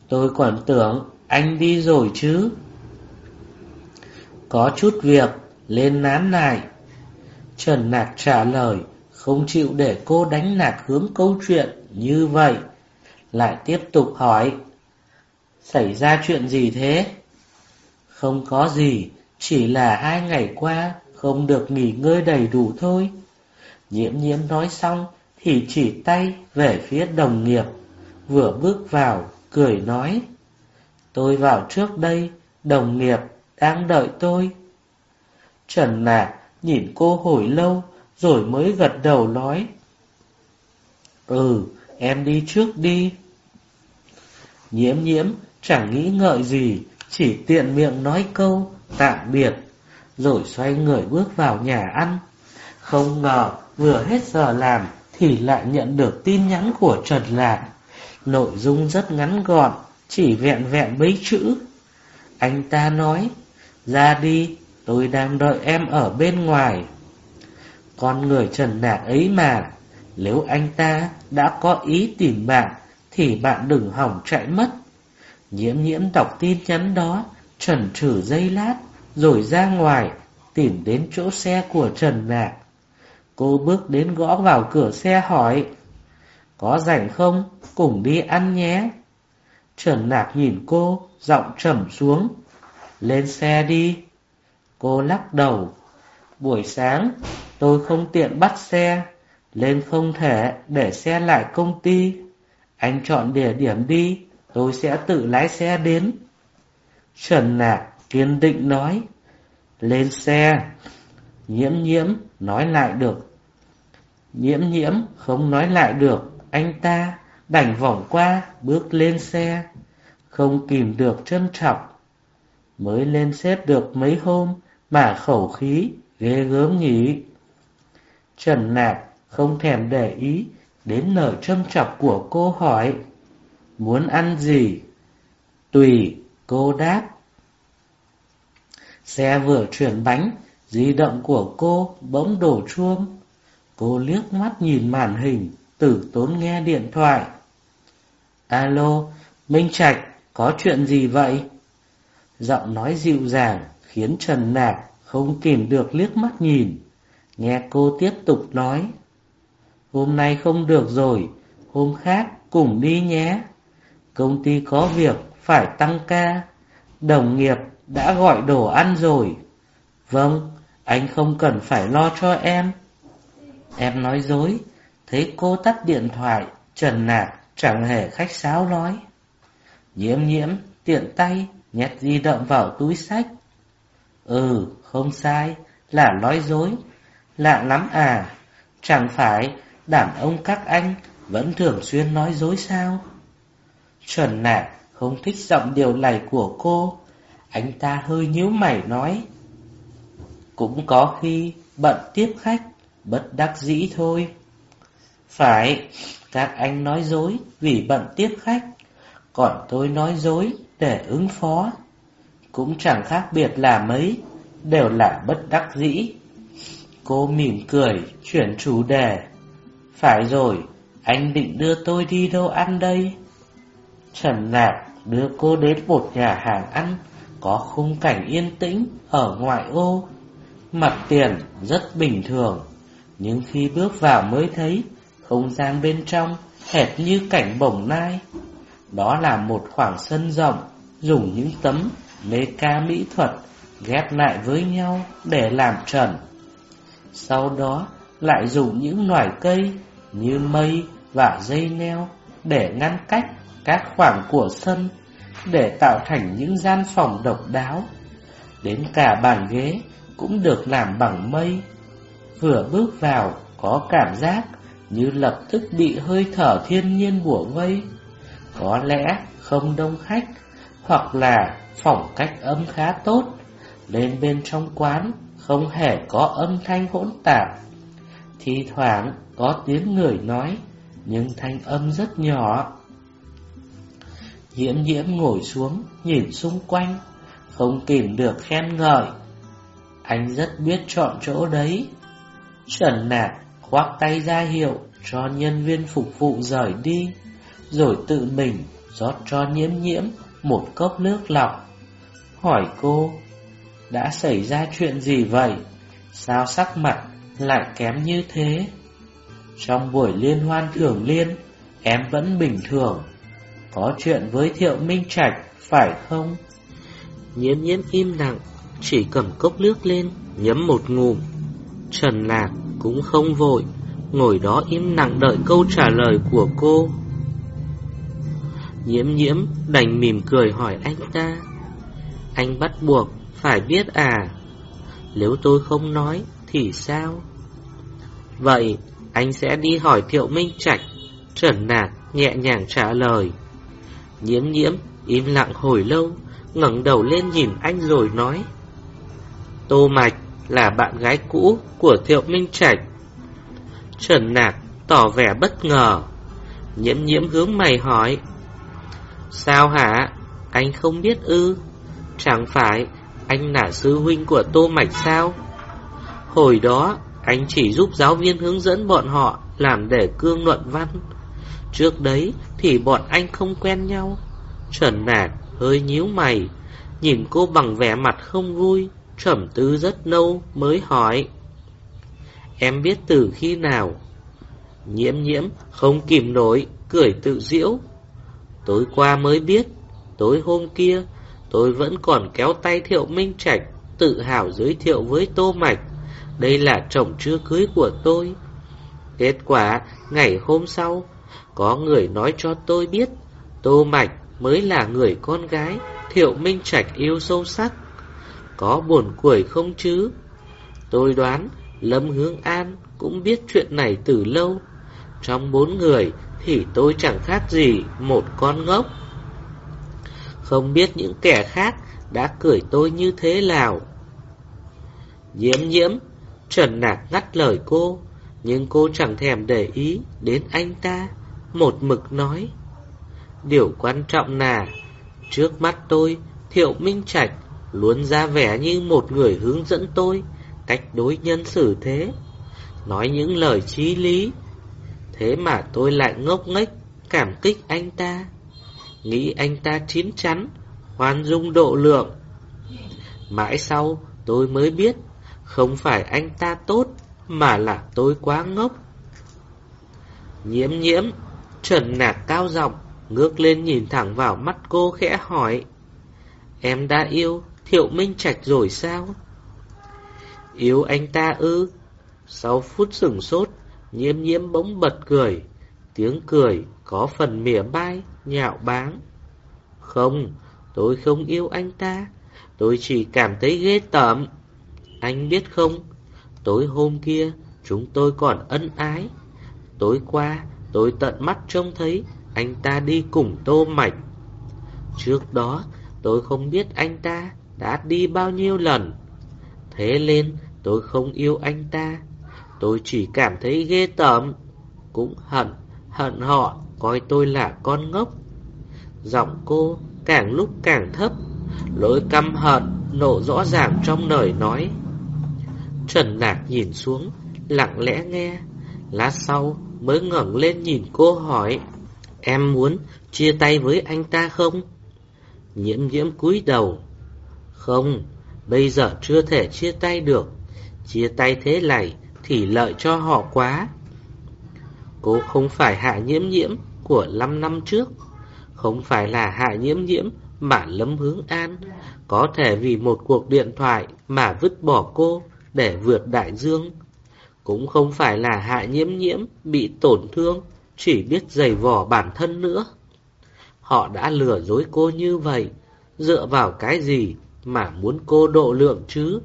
Tôi còn tưởng anh đi rồi chứ. Có chút việc, lên nán lại. Trần Nạc trả lời, không chịu để cô đánh nạc hướng câu chuyện như vậy. Lại tiếp tục hỏi, xảy ra chuyện gì thế? Không có gì, chỉ là hai ngày qua không được nghỉ ngơi đầy đủ thôi. Nhiễm nhiễm nói xong thì chỉ tay về phía đồng nghiệp, vừa bước vào, cười nói. Tôi vào trước đây, đồng nghiệp đang đợi tôi. Trần Nạc nhìn cô hồi lâu rồi mới gật đầu nói. Ừ, em đi trước đi. Nhiễm nhiễm chẳng nghĩ ngợi gì, chỉ tiện miệng nói câu tạm biệt, rồi xoay người bước vào nhà ăn. Không ngờ vừa hết giờ làm thì lại nhận được tin nhắn của Trần Lạc. Nội dung rất ngắn gọn, chỉ vẹn vẹn mấy chữ. Anh ta nói, ra đi, tôi đang đợi em ở bên ngoài. Con người Trần Lạc ấy mà, nếu anh ta đã có ý tìm bạn, thì bạn đừng hỏng chạy mất. Nhiễm nhiễm đọc tin nhắn đó, trần trừ dây lát, rồi ra ngoài, tìm đến chỗ xe của Trần Mạc. Cô bước đến gõ vào cửa xe hỏi, có rảnh không, cùng đi ăn nhé. Trần Mạc nhìn cô, giọng trầm xuống, lên xe đi. Cô lắc đầu, buổi sáng tôi không tiện bắt xe, lên không thể để xe lại công ty. Anh chọn địa điểm đi, tôi sẽ tự lái xe đến. Trần Nạc kiên định nói, lên xe. Nhiễm nhiễm nói lại được. Nhiễm nhiễm không nói lại được, anh ta đành vòng qua bước lên xe, không kìm được trân trọng. Mới lên xếp được mấy hôm mà khẩu khí ghê gớm nhỉ. Trần Nạc không thèm để ý đến lời châm chọc của cô hỏi. Muốn ăn gì? Tùy, cô đáp. Xe vừa chuyển bánh, di động của cô bỗng đổ chuông. Cô liếc mắt nhìn màn hình, tử tốn nghe điện thoại. Alo, Minh Trạch, có chuyện gì vậy? Giọng nói dịu dàng khiến Trần Nạc không kìm được liếc mắt nhìn. Nghe cô tiếp tục nói. Hôm nay không được rồi, hôm khác cùng đi nhé. Công ty có việc phải tăng ca. Đồng nghiệp đã gọi đồ ăn rồi. Vâng, anh không cần phải lo cho em. Em nói dối, thấy cô tắt điện thoại, Trần Nạc chẳng hề khách sáo nói. Nhiễm nhiễm, tiện tay, nhét di động vào túi sách. Ừ, không sai, là nói dối. Lạ lắm à, chẳng phải đàn ông các anh vẫn thường xuyên nói dối sao? Trần Nạc không thích giọng điều này của cô. Anh ta hơi nhíu mày nói. Cũng có khi bận tiếp khách, bất đắc dĩ thôi. Phải, các anh nói dối vì bận tiếp khách, còn tôi nói dối để ứng phó. Cũng chẳng khác biệt là mấy, đều là bất đắc dĩ. Cô mỉm cười, chuyển chủ đề. Phải rồi, anh định đưa tôi đi đâu ăn đây? Trần Nạp đưa cô đến một nhà hàng ăn có khung cảnh yên tĩnh ở ngoại ô. Mặt tiền rất bình thường, nhưng khi bước vào mới thấy không gian bên trong hệt như cảnh bồng nai. Đó là một khoảng sân rộng, dùng những tấm mê ca mỹ thuật ghép lại với nhau để làm trần. Sau đó lại dùng những loài cây như mây và dây neo để ngăn cách các khoảng của sân để tạo thành những gian phòng độc đáo. Đến cả bàn ghế cũng được làm bằng mây. Vừa bước vào có cảm giác như lập tức bị hơi thở thiên nhiên bủa vây. Có lẽ không đông khách, hoặc là phòng cách âm khá tốt, nên bên trong quán không hề có âm thanh hỗn tạp. Thì thoảng có tiếng người nói, nhưng thanh âm rất nhỏ. Nhiễm nhiễm ngồi xuống, nhìn xung quanh, không kìm được khen ngợi. Anh rất biết chọn chỗ đấy. Trần Nạc khoác tay ra hiệu cho nhân viên phục vụ rời đi, rồi tự mình rót cho nhiễm nhiễm một cốc nước lọc. Hỏi cô, đã xảy ra chuyện gì vậy? Sao sắc mặt lại kém như thế? Trong buổi liên hoan thường liên, em vẫn bình thường. Có chuyện với Thiệu Minh Trạch, phải không? Nhiễm nhiễm im lặng, chỉ cầm cốc nước lên, nhấm một ngụm. Trần Lạc cũng không vội, ngồi đó im lặng đợi câu trả lời của cô. Nhiễm nhiễm đành mỉm cười hỏi anh ta. Anh bắt buộc, phải biết à? Nếu tôi không nói, thì sao? Vậy, anh sẽ đi hỏi Thiệu Minh Trạch. Trần Nạc nhẹ nhàng trả lời. Nhiễm nhiễm im lặng hồi lâu, ngẩng đầu lên nhìn anh rồi nói. Tô Mạch là bạn gái cũ của Thiệu Minh Trạch. Trần Nạc tỏ vẻ bất ngờ. Nhiễm nhiễm hướng mày hỏi. Sao hả? Anh không biết ư? Chẳng phải anh là sư huynh của Tô Mạch sao? Hồi đó, anh chỉ giúp giáo viên hướng dẫn bọn họ làm để cương luận văn. Trước đấy thì bọn anh không quen nhau. Trần Nạc hơi nhíu mày, nhìn cô bằng vẻ mặt không vui, trầm tư rất lâu mới hỏi. Em biết từ khi nào? Nhiễm nhiễm không kìm nổi, cười tự diễu. Tối qua mới biết, tối hôm kia tôi vẫn còn kéo tay Thiệu Minh Trạch, tự hào giới thiệu với Tô Mạch. Đây là chồng chưa cưới của tôi. Kết quả, ngày hôm sau, có người nói cho tôi biết, Tô Mạch mới là người con gái Thiệu Minh Trạch yêu sâu sắc. Có buồn cười không chứ? Tôi đoán Lâm Hướng An cũng biết chuyện này từ lâu. Trong bốn người thì tôi chẳng khác gì một con ngốc. Không biết những kẻ khác đã cười tôi như thế nào. Nhiễm nhiễm, Trần Nạc ngắt lời cô, nhưng cô chẳng thèm để ý đến anh ta, một mực nói. Điều quan trọng là, trước mắt tôi, Thiệu Minh Trạch luôn ra vẻ như một người hướng dẫn tôi cách đối nhân xử thế, nói những lời chí lý. Thế mà tôi lại ngốc nghếch, cảm kích anh ta, nghĩ anh ta chín chắn, khoan dung độ lượng. Mãi sau, tôi mới biết, không phải anh ta tốt, mà là tôi quá ngốc. Nhiễm nhiễm, trần nạc cao giọng ngước lên nhìn thẳng vào mắt cô khẽ hỏi. Em đã yêu Thiệu Minh Trạch rồi sao? Yêu anh ta ư? Sau phút sửng sốt, nhiễm nhiễm bỗng bật cười. Tiếng cười có phần mỉa bai, nhạo báng. Không, tôi không yêu anh ta. Tôi chỉ cảm thấy ghê tởm. Anh biết không, tối hôm kia chúng tôi còn ân ái. Tối qua tôi tận mắt trông thấy anh ta đi cùng Tô Mạch. Trước đó tôi không biết anh ta đã đi bao nhiêu lần. Thế nên tôi không yêu anh ta. Tôi chỉ cảm thấy ghê tởm. Cũng hận, hận họ coi tôi là con ngốc. Giọng cô càng lúc càng thấp, lối căm hận nổ rõ ràng trong lời nói. Trần Lạc nhìn xuống, lặng lẽ nghe, lát sau mới ngẩng lên nhìn cô hỏi, em muốn chia tay với anh ta không? Nhiễm nhiễm cúi đầu, không, bây giờ chưa thể chia tay được, chia tay thế này thì lợi cho họ quá. Cô không phải hạ nhiễm nhiễm của 5 năm trước, không phải là hạ nhiễm nhiễm mà Lâm Hướng An có thể vì một cuộc điện thoại mà vứt bỏ cô để vượt đại dương. Cũng không phải là hạ nhiễm nhiễm bị tổn thương, chỉ biết giày vò bản thân nữa. Họ đã lừa dối cô như vậy, dựa vào cái gì mà muốn cô độ lượng chứ?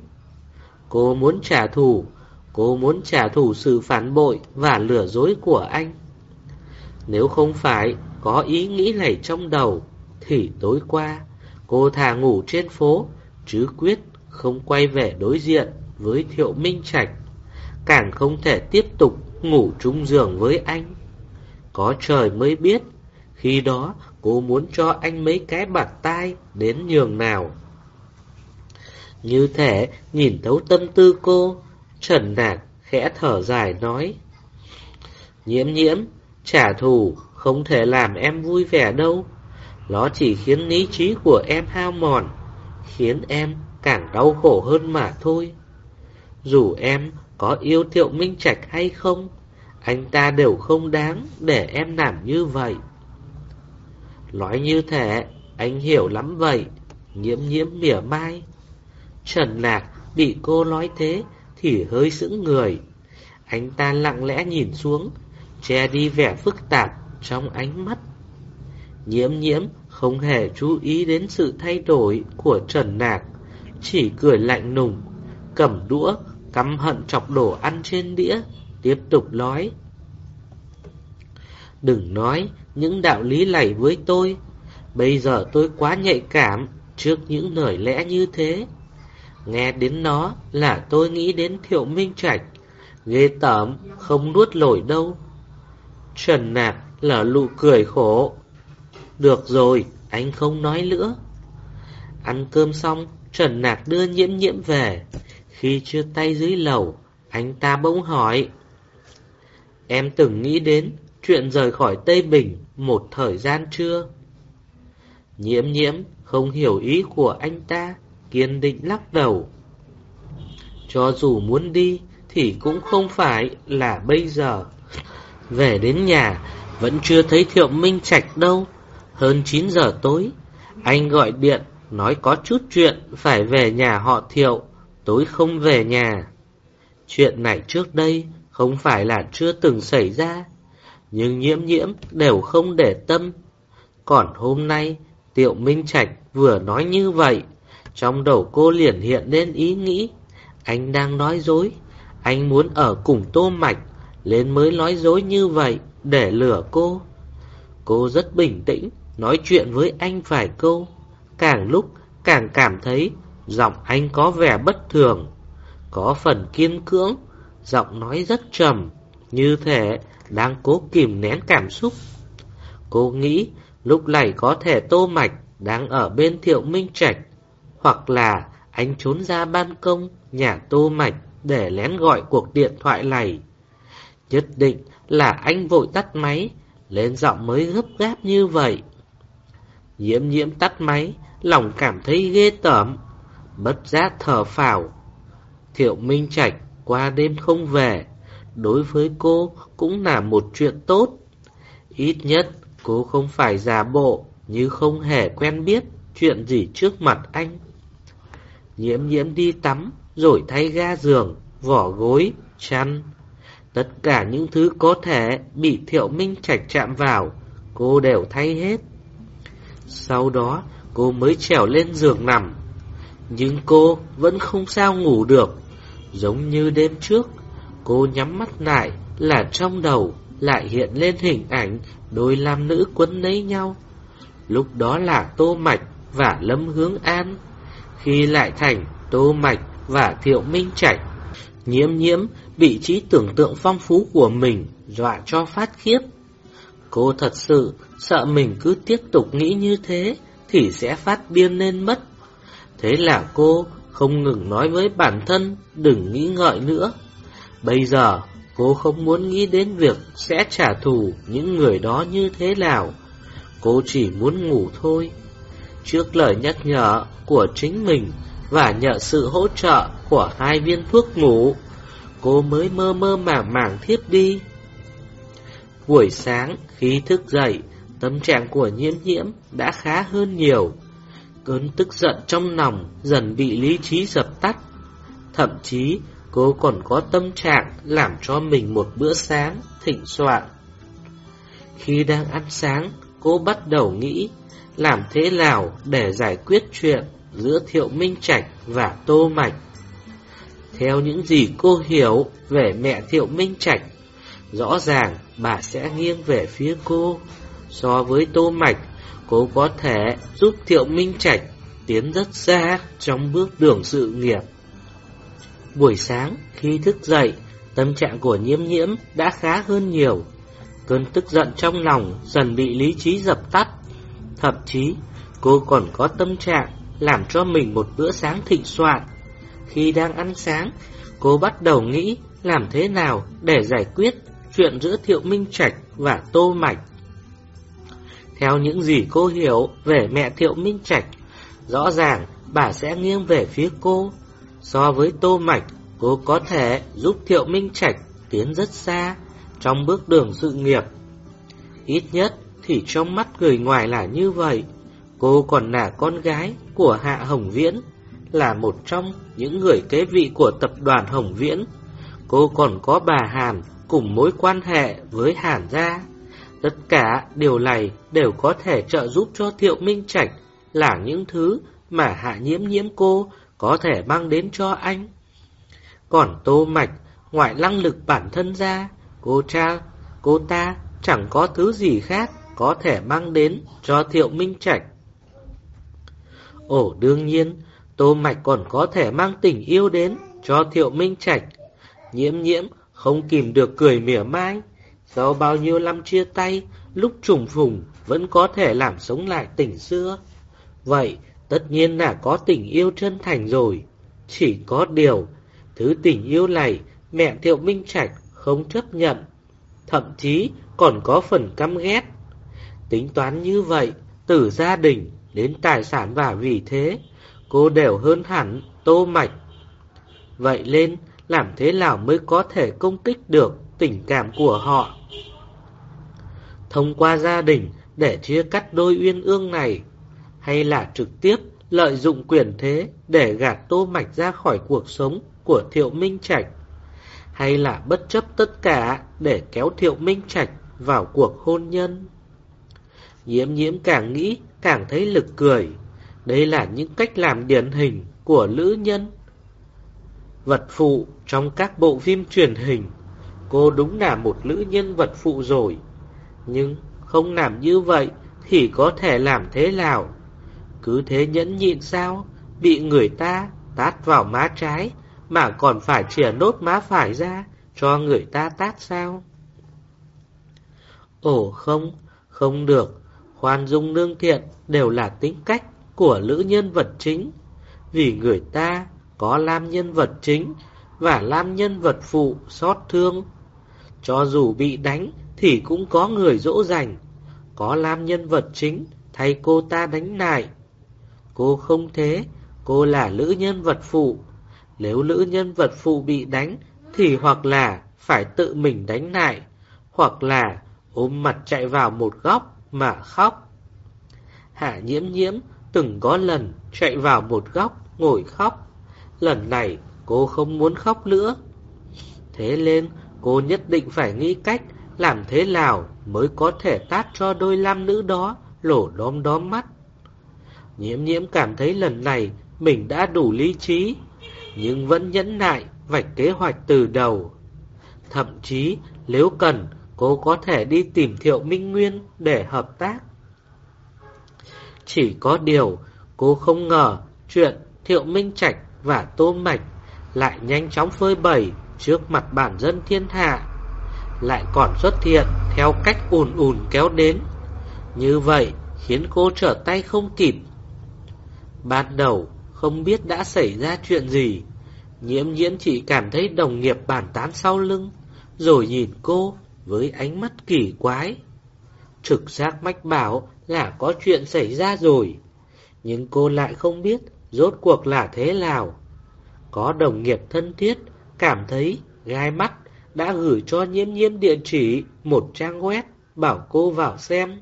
Cô muốn trả thù, cô muốn trả thù sự phản bội và lừa dối của anh. Nếu không phải có ý nghĩ này trong đầu, thì tối qua cô thà ngủ trên phố, chứ quyết không quay về đối diện với Thiệu Minh Trạch, càng không thể tiếp tục ngủ chung giường với anh. Có trời mới biết, khi đó cô muốn cho anh mấy cái bạc tai đến nhường nào. Như thể nhìn thấu tâm tư cô, Trần Đạt khẽ thở dài nói. Nhiễm nhiễm, trả thù không thể làm em vui vẻ đâu. Nó chỉ khiến lý trí của em hao mòn, khiến em càng đau khổ hơn mà thôi. Dù em có yêu Thiệu Minh Trạch hay không, anh ta đều không đáng để em làm như vậy. Nói như thế, anh hiểu lắm vậy, nhiễm nhiễm mỉa mai. Trần Lạc bị cô nói thế thì hơi sững người. Anh ta lặng lẽ nhìn xuống, che đi vẻ phức tạp trong ánh mắt. Nhiễm nhiễm không hề chú ý đến sự thay đổi của Trần Nạc, chỉ cười lạnh nùng, cầm đũa, căm hận chọc đổ ăn trên đĩa, tiếp tục nói. Đừng nói những đạo lý này với tôi, bây giờ tôi quá nhạy cảm trước những lời lẽ như thế. Nghe đến nó là tôi nghĩ đến Thiệu Minh Trạch, ghê tởm, không nuốt nổi đâu. Trần Nạp là lụ cười khổ. Được rồi, anh không nói nữa. Ăn cơm xong, Trần Nạc đưa nhiễm nhiễm về. Khi chưa tay dưới lầu, anh ta bỗng hỏi. Em từng nghĩ đến chuyện rời khỏi Tây Bình một thời gian chưa? Nhiễm nhiễm không hiểu ý của anh ta, kiên định lắc đầu. Cho dù muốn đi thì cũng không phải là bây giờ. Về đến nhà vẫn chưa thấy Thiệu Minh Trạch đâu. Hơn 9 giờ tối, anh gọi điện nói có chút chuyện phải về nhà họ Thiệu, tối không về nhà. Chuyện này trước đây không phải là chưa từng xảy ra, nhưng nhiễm nhiễm đều không để tâm. Còn hôm nay, Tiệu Minh Trạch vừa nói như vậy, trong đầu cô liền hiện lên ý nghĩ, anh đang nói dối, anh muốn ở cùng Tô Mạch, nên mới nói dối như vậy để lừa cô. Cô rất bình tĩnh, nói chuyện với anh vài câu, càng lúc càng cảm thấy giọng anh có vẻ bất thường, có phần kiên cưỡng, giọng nói rất trầm, như thể đang cố kìm nén cảm xúc. Cô nghĩ lúc này có thể Tô Mạch đang ở bên Thiệu Minh Trạch, hoặc là anh trốn ra ban công nhà Tô Mạch để lén gọi cuộc điện thoại này. Nhất định là anh vội tắt máy, lên giọng mới gấp gáp như vậy. Nhiễm nhiễm tắt máy, lòng cảm thấy ghê tởm, bất giác thở phào. Thiệu Minh Trạch qua đêm không về, đối với cô cũng là một chuyện tốt. Ít nhất cô không phải giả bộ như không hề quen biết chuyện gì trước mặt anh. Nhiễm nhiễm đi tắm, rồi thay ga giường, vỏ gối, chăn. Tất cả những thứ có thể bị Thiệu Minh Trạch chạm vào, cô đều thay hết. Sau đó, cô mới trèo lên giường nằm. Nhưng cô vẫn không sao ngủ được. Giống như đêm trước, cô nhắm mắt lại là trong đầu lại hiện lên hình ảnh đôi nam nữ quấn lấy nhau. Lúc đó là Tô Mạch và Lâm Hướng An. Khi lại thành Tô Mạch và Thiệu Minh Trạch, nhiễm nhiễm bị trí tưởng tượng phong phú của mình dọa cho phát khiếp. Cô thật sự sợ mình cứ tiếp tục nghĩ như thế thì sẽ phát điên lên mất. Thế là cô không ngừng nói với bản thân đừng nghĩ ngợi nữa. Bây giờ cô không muốn nghĩ đến việc sẽ trả thù những người đó như thế nào. Cô chỉ muốn ngủ thôi. Trước lời nhắc nhở của chính mình và nhờ sự hỗ trợ của hai viên thuốc ngủ, cô mới mơ mơ màng màng thiếp đi. Buổi sáng khi thức dậy, tâm trạng của nhiễm nhiễm đã khá hơn nhiều. Cơn tức giận trong lòng dần bị lý trí dập tắt. Thậm chí cô còn có tâm trạng làm cho mình một bữa sáng thịnh soạn. Khi đang ăn sáng, cô bắt đầu nghĩ làm thế nào để giải quyết chuyện giữa Thiệu Minh Trạch và Tô Mạch. Theo những gì cô hiểu về mẹ Thiệu Minh Trạch, rõ ràng bà sẽ nghiêng về phía cô. So với Tô Mạch, cô có thể giúp Thiệu Minh Trạch tiến rất xa trong bước đường sự nghiệp. Buổi sáng, khi thức dậy, tâm trạng của nhiễm nhiễm đã khá hơn nhiều. Cơn tức giận trong lòng dần bị lý trí dập tắt. Thậm chí, cô còn có tâm trạng làm cho mình một bữa sáng thịnh soạn. Khi đang ăn sáng, cô bắt đầu nghĩ làm thế nào để giải quyết chuyện giữa Thiệu Minh Trạch và Tô Mạch. Theo những gì cô hiểu về mẹ Thiệu Minh Trạch, rõ ràng bà sẽ nghiêng về phía cô. So với Tô Mạch, cô có thể giúp Thiệu Minh Trạch tiến rất xa trong bước đường sự nghiệp. Ít nhất thì trong mắt người ngoài là như vậy. Cô còn là con gái của Hạ Hồng Viễn, là một trong những người kế vị của tập đoàn Hồng Viễn. Cô còn có bà Hàn cùng mối quan hệ với Hàn gia. Tất cả điều này đều có thể trợ giúp cho Thiệu Minh Trạch là những thứ mà Hạ Nhiễm Nhiễm cô có thể mang đến cho anh. Còn Tô Mạch, ngoại năng lực bản thân ra, cô cha, cô ta chẳng có thứ gì khác có thể mang đến cho Thiệu Minh Trạch. Ồ đương nhiên, Tô Mạch còn có thể mang tình yêu đến cho Thiệu Minh Trạch. Nhiễm nhiễm không kìm được cười mỉa mai. Sau bao nhiêu năm chia tay, lúc trùng phùng vẫn có thể làm sống lại tình xưa. Vậy, tất nhiên là có tình yêu chân thành rồi. Chỉ có điều, thứ tình yêu này mẹ Thiệu Minh Trạch không chấp nhận. Thậm chí còn có phần căm ghét. Tính toán như vậy, từ gia đình đến tài sản và vì thế, cô đều hơn hẳn Tô Mạch. Vậy nên, làm thế nào mới có thể công kích được tình cảm của họ? Thông qua gia đình để chia cắt đôi uyên ương này, hay là trực tiếp lợi dụng quyền thế để gạt Tô Mạch ra khỏi cuộc sống của Thiệu Minh Trạch, hay là bất chấp tất cả để kéo Thiệu Minh Trạch vào cuộc hôn nhân? Nhiễm nhiễm càng nghĩ càng thấy lực cười. Đây là những cách làm điển hình của nữ nhân. Vật phụ trong các bộ phim truyền hình, cô đúng là một nữ nhân vật phụ rồi. Nhưng không làm như vậy thì có thể làm thế nào? Cứ thế nhẫn nhịn sao? Bị người ta tát vào má trái mà còn phải chìa nốt má phải ra cho người ta tát sao? Ồ không, không được khoan dung lương thiện đều là tính cách của nữ nhân vật chính. vì người ta có làm nhân vật chính và làm nhân vật phụ xót thương. Cho dù bị đánh thì cũng có người dỗ dành, có làm nhân vật chính thay cô ta đánh nại. Cô không thế, cô là nữ nhân vật phụ. Nếu nữ nhân vật phụ bị đánh thì hoặc là phải tự mình đánh lại, hoặc là ôm mặt chạy vào một góc mà khóc. Hạ nhiễm nhiễm từng có lần chạy vào một góc ngồi khóc. Lần này cô không muốn khóc nữa. Thế nên cô nhất định phải nghĩ cách làm thế nào mới có thể tát cho đôi lam nữ đó lổ đóm đóm mắt. Nhiễm nhiễm cảm thấy lần này mình đã đủ lý trí, nhưng vẫn nhẫn nại vạch kế hoạch từ đầu. Thậm chí nếu cần cô có thể đi tìm Thiệu Minh Nguyên để hợp tác. Chỉ có điều cô không ngờ chuyện Thiệu Minh Trạch và Tô Mạch lại nhanh chóng phơi bày trước mặt bản dân thiên hạ, lại còn xuất hiện theo cách ùn ùn kéo đến. Như vậy khiến cô trở tay không kịp. Ban đầu không biết đã xảy ra chuyện gì, nhiễm nhiễm chỉ cảm thấy đồng nghiệp bàn tán sau lưng, rồi nhìn cô với ánh mắt kỳ quái. Trực giác mách bảo là có chuyện xảy ra rồi, nhưng cô lại không biết rốt cuộc là thế nào. Có đồng nghiệp thân thiết, cảm thấy gai mắt đã gửi cho nhiễm nhiễm địa chỉ một trang web bảo cô vào xem.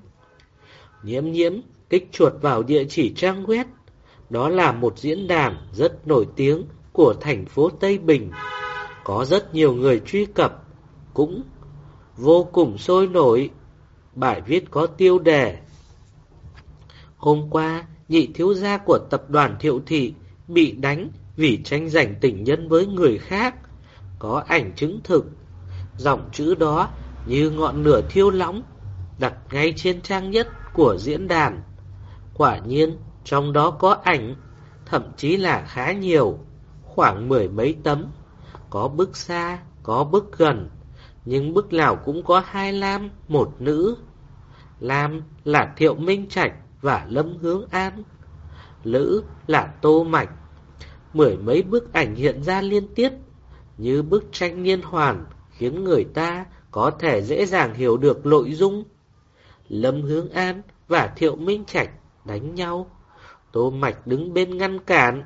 Nhiễm nhiễm kích chuột vào địa chỉ trang web. Đó là một diễn đàn rất nổi tiếng của thành phố Tây Bình. Có rất nhiều người truy cập, cũng vô cùng sôi nổi. Bài viết có tiêu đề. Hôm qua, nhị thiếu gia của tập đoàn Thiệu Thị bị đánh vì tranh giành tình nhân với người khác. Có ảnh chứng thực. Dòng chữ đó như ngọn lửa thiêu nóng, đặt ngay trên trang nhất của diễn đàn. Quả nhiên, trong đó có ảnh, thậm chí là khá nhiều, khoảng mười mấy tấm. Có bức xa, có bức gần, nhưng bức nào cũng có hai lam, một nữ. Lam là Thiệu Minh Trạch và Lâm Hướng An. Lữ là Tô Mạch. Mười mấy bức ảnh hiện ra liên tiếp, như bức tranh liên hoàn, khiến người ta có thể dễ dàng hiểu được nội dung. Lâm Hướng An và Thiệu Minh Trạch đánh nhau. Tô Mạch đứng bên ngăn cản.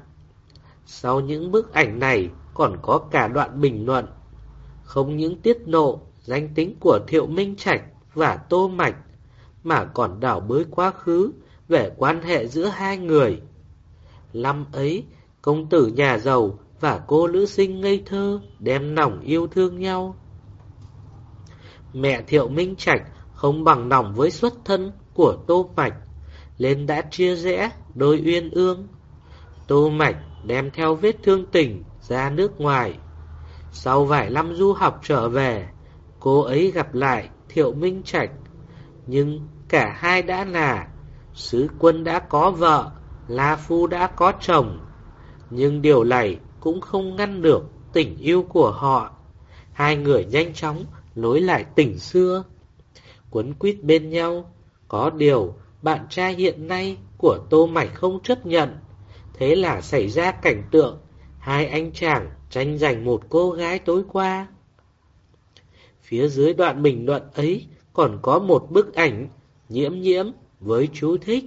Sau những bức ảnh này còn có cả đoạn bình luận. Không những tiết nộ danh tính của Thiệu Minh Trạch và Tô Mạch, mà còn đảo bới quá khứ về quan hệ giữa hai người. Năm ấy, công tử nhà giàu và cô nữ sinh ngây thơ đem lòng yêu thương nhau. Mẹ Thiệu Minh Trạch không bằng lòng với xuất thân của Tô Mạch, nên đã chia rẽ đôi uyên ương. Tô Mạch đem theo vết thương tình ra nước ngoài. Sau vài năm du học trở về, cô ấy gặp lại Thiệu Minh Trạch. Nhưng cả hai đã là Sứ quân đã có vợ, La Phu đã có chồng. Nhưng điều này cũng không ngăn được tình yêu của họ. Hai người nhanh chóng nối lại tình xưa quấn quýt bên nhau. Có điều, bạn trai hiện nay của Tô Mạch không chấp nhận. Thế là xảy ra cảnh tượng, hai anh chàng tranh giành một cô gái tối qua. Phía dưới đoạn bình luận ấy còn có một bức ảnh nhiễm nhiễm với chú thích.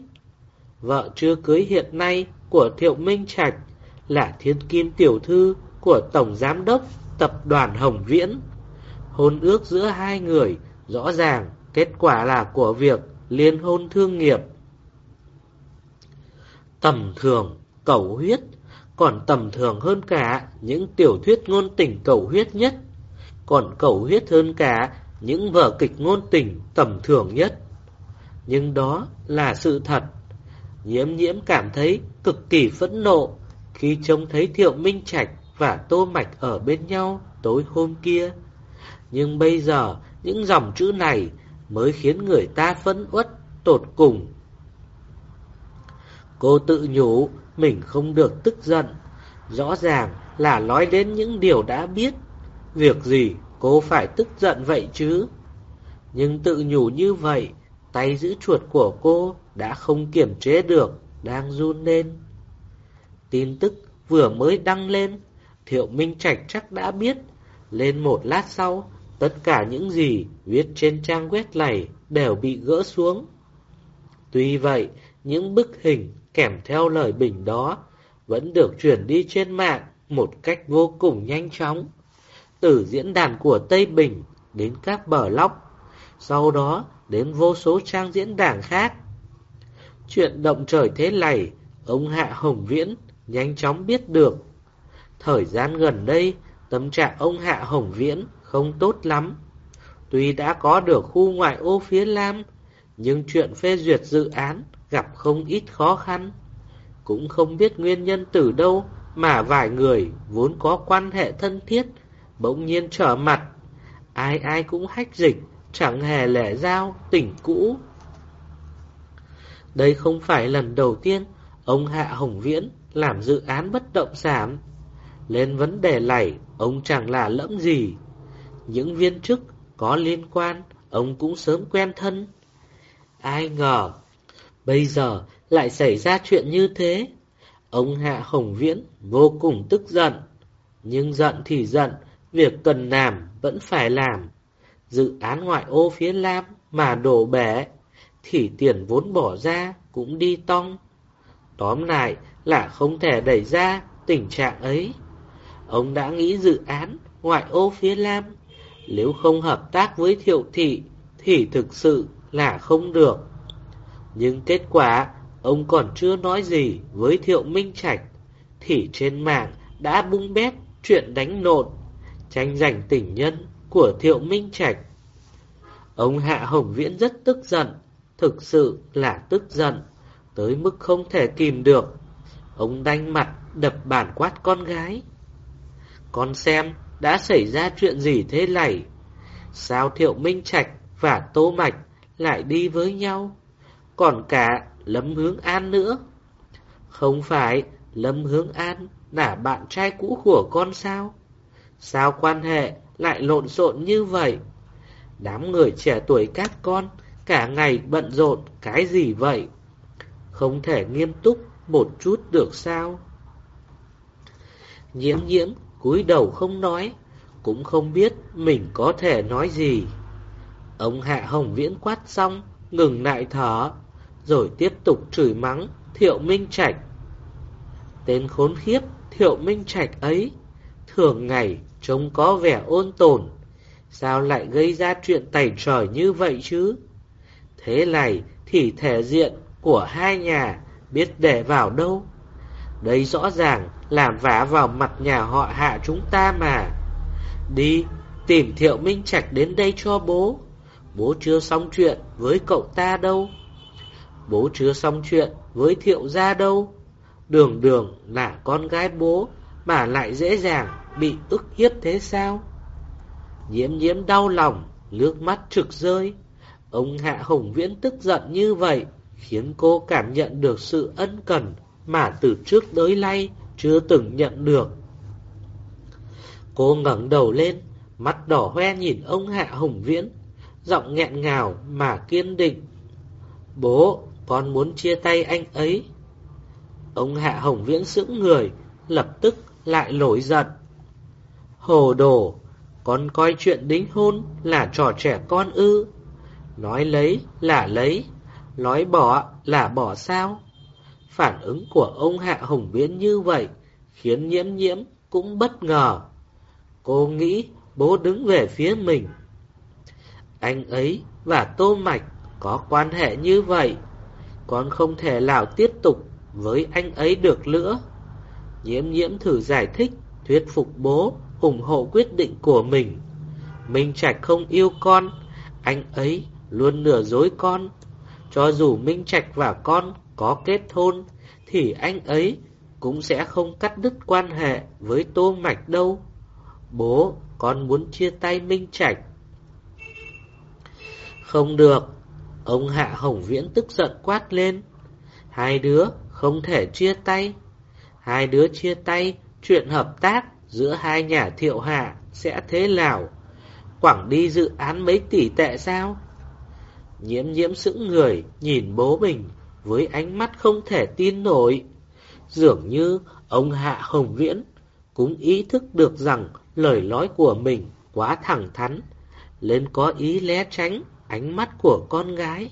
Vợ chưa cưới hiện nay của Thiệu Minh Trạch là thiên kim tiểu thư của Tổng Giám đốc Tập đoàn Hồng Viễn. Hôn ước giữa hai người rõ ràng Kết quả là của việc liên hôn thương nghiệp. Tầm thường, cầu huyết, còn tầm thường hơn cả những tiểu thuyết ngôn tình cầu huyết nhất, còn cầu huyết hơn cả những vở kịch ngôn tình tầm thường nhất. Nhưng đó là sự thật. Nhiễm nhiễm cảm thấy cực kỳ phẫn nộ khi trông thấy Thiệu Minh Trạch và Tô Mạch ở bên nhau tối hôm kia. Nhưng bây giờ những dòng chữ này mới khiến người ta phẫn uất tột cùng. Cô tự nhủ mình không được tức giận, rõ ràng là nói đến những điều đã biết. Việc gì cô phải tức giận vậy chứ? Nhưng tự nhủ như vậy, tay giữ chuột của cô đã không kiềm chế được, đang run lên. Tin tức vừa mới đăng lên, Thiệu Minh Trạch chắc đã biết. Lên một lát sau, tất cả những gì viết trên trang web này đều bị gỡ xuống. Tuy vậy, những bức hình kèm theo lời bình đó vẫn được chuyển đi trên mạng một cách vô cùng nhanh chóng. Từ diễn đàn của Tây Bình đến các bờ lóc, sau đó đến vô số trang diễn đàn khác. Chuyện động trời thế này, ông Hạ Hồng Viễn nhanh chóng biết được. Thời gian gần đây, tâm trạng ông Hạ Hồng Viễn không tốt lắm. Tuy đã có được khu ngoại ô phía Lam, nhưng chuyện phê duyệt dự án gặp không ít khó khăn. Cũng không biết nguyên nhân từ đâu mà vài người vốn có quan hệ thân thiết, bỗng nhiên trở mặt. Ai ai cũng hách dịch, chẳng hề lẻ giao, tỉnh cũ. Đây không phải lần đầu tiên ông Hạ Hồng Viễn làm dự án bất động sản. Lên vấn đề này, ông chẳng là lẫm gì. Những viên chức có liên quan, ông cũng sớm quen thân. Ai ngờ, bây giờ lại xảy ra chuyện như thế. Ông Hạ Hồng Viễn vô cùng tức giận. Nhưng giận thì giận, việc cần làm vẫn phải làm. Dự án ngoại ô phía Lam mà đổ bể, thì tiền vốn bỏ ra cũng đi tong. Tóm lại là không thể đẩy ra tình trạng ấy. Ông đã nghĩ dự án ngoại ô phía nam nếu không hợp tác với thiệu thị thì thực sự là không được. Nhưng kết quả, ông còn chưa nói gì với thiệu minh trạch, thì trên mạng đã bung bét chuyện đánh nộn, tranh giành tình nhân của thiệu minh trạch. Ông Hạ Hồng Viễn rất tức giận, thực sự là tức giận, tới mức không thể kìm được. Ông đanh mặt đập bản quát con gái. Con xem, đã xảy ra chuyện gì thế này? Sao Thiệu Minh Trạch và Tô Mạch lại đi với nhau? Còn cả Lâm Hướng An nữa. Không phải Lâm Hướng An là bạn trai cũ của con sao? Sao quan hệ lại lộn xộn như vậy? Đám người trẻ tuổi các con cả ngày bận rộn cái gì vậy? Không thể nghiêm túc một chút được sao? Nhiễm nhiễm cúi đầu không nói, cũng không biết mình có thể nói gì. Ông Hạ Hồng Viễn quát xong, ngừng lại thở, rồi tiếp tục chửi mắng Thiệu Minh Trạch. Tên khốn khiếp Thiệu Minh Trạch ấy, thường ngày trông có vẻ ôn tồn, sao lại gây ra chuyện tẩy trời như vậy chứ? Thế này thì thể diện của hai nhà biết để vào đâu. Đây rõ ràng làm vả vào mặt nhà họ hạ chúng ta mà. Đi, tìm Thiệu Minh Trạch đến đây cho bố. Bố chưa xong chuyện với cậu ta đâu. Bố chưa xong chuyện với Thiệu gia đâu. Đường đường là con gái bố mà lại dễ dàng bị ức hiếp thế sao? Nhiễm nhiễm đau lòng, nước mắt trực rơi. Ông Hạ Hồng Viễn tức giận như vậy, khiến cô cảm nhận được sự ân cần mà từ trước tới nay chưa từng nhận được. Cô ngẩng đầu lên, mắt đỏ hoe nhìn ông Hạ Hồng Viễn, giọng nghẹn ngào mà kiên định. Bố, con muốn chia tay anh ấy. Ông Hạ Hồng Viễn sững người, lập tức lại nổi giận. Hồ đồ, con coi chuyện đính hôn là trò trẻ con ư. Nói lấy là lấy, nói bỏ là bỏ sao? Phản ứng của ông Hạ Hồng Viễn như vậy khiến nhiễm nhiễm cũng bất ngờ. Cô nghĩ bố đứng về phía mình. Anh ấy và Tô Mạch có quan hệ như vậy, con không thể nào tiếp tục với anh ấy được nữa. Nhiễm nhiễm thử giải thích, thuyết phục bố, ủng hộ quyết định của mình. Minh Trạch không yêu con, anh ấy luôn lừa dối con. Cho dù Minh Trạch và con có kết hôn, thì anh ấy cũng sẽ không cắt đứt quan hệ với Tô Mạch đâu. Bố, con muốn chia tay Minh Trạch. Không được, ông Hạ Hồng Viễn tức giận quát lên. Hai đứa không thể chia tay. Hai đứa chia tay, chuyện hợp tác giữa hai nhà thiệu hạ sẽ thế nào? Quảng đi dự án mấy tỷ tệ sao? Nhiễm nhiễm sững người, nhìn bố mình với ánh mắt không thể tin nổi. Dường như ông Hạ Hồng Viễn cũng ý thức được rằng lời nói của mình quá thẳng thắn, lên có ý lé tránh ánh mắt của con gái.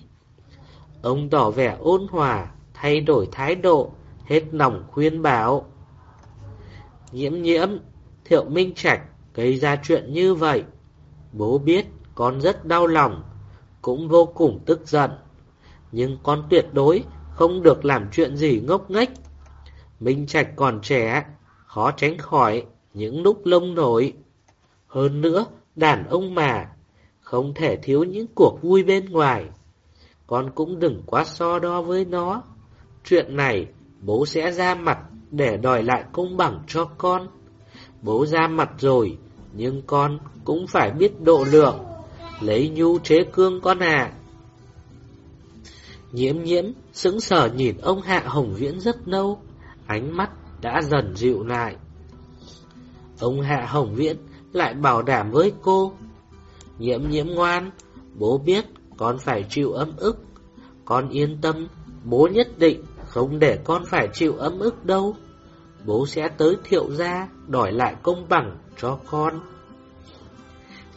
Ông tỏ vẻ ôn hòa, thay đổi thái độ, hết lòng khuyên bảo. Nhiễm nhiễm, Thiệu Minh Trạch gây ra chuyện như vậy. Bố biết con rất đau lòng, cũng vô cùng tức giận. Nhưng con tuyệt đối không được làm chuyện gì ngốc nghếch. Minh Trạch còn trẻ, khó tránh khỏi những lúc lông nổi. Hơn nữa, đàn ông mà, không thể thiếu những cuộc vui bên ngoài. Con cũng đừng quá so đo với nó. Chuyện này, bố sẽ ra mặt để đòi lại công bằng cho con. Bố ra mặt rồi, nhưng con cũng phải biết độ lượng. Lấy nhu chế cương con à. Nhiễm nhiễm, sững sờ nhìn ông Hạ Hồng Viễn rất lâu, ánh mắt đã dần dịu lại. Ông Hạ Hồng Viễn lại bảo đảm với cô. Nhiễm nhiễm ngoan, bố biết con phải chịu ấm ức. Con yên tâm, bố nhất định không để con phải chịu ấm ức đâu. Bố sẽ tới thiệu ra đòi lại công bằng cho con.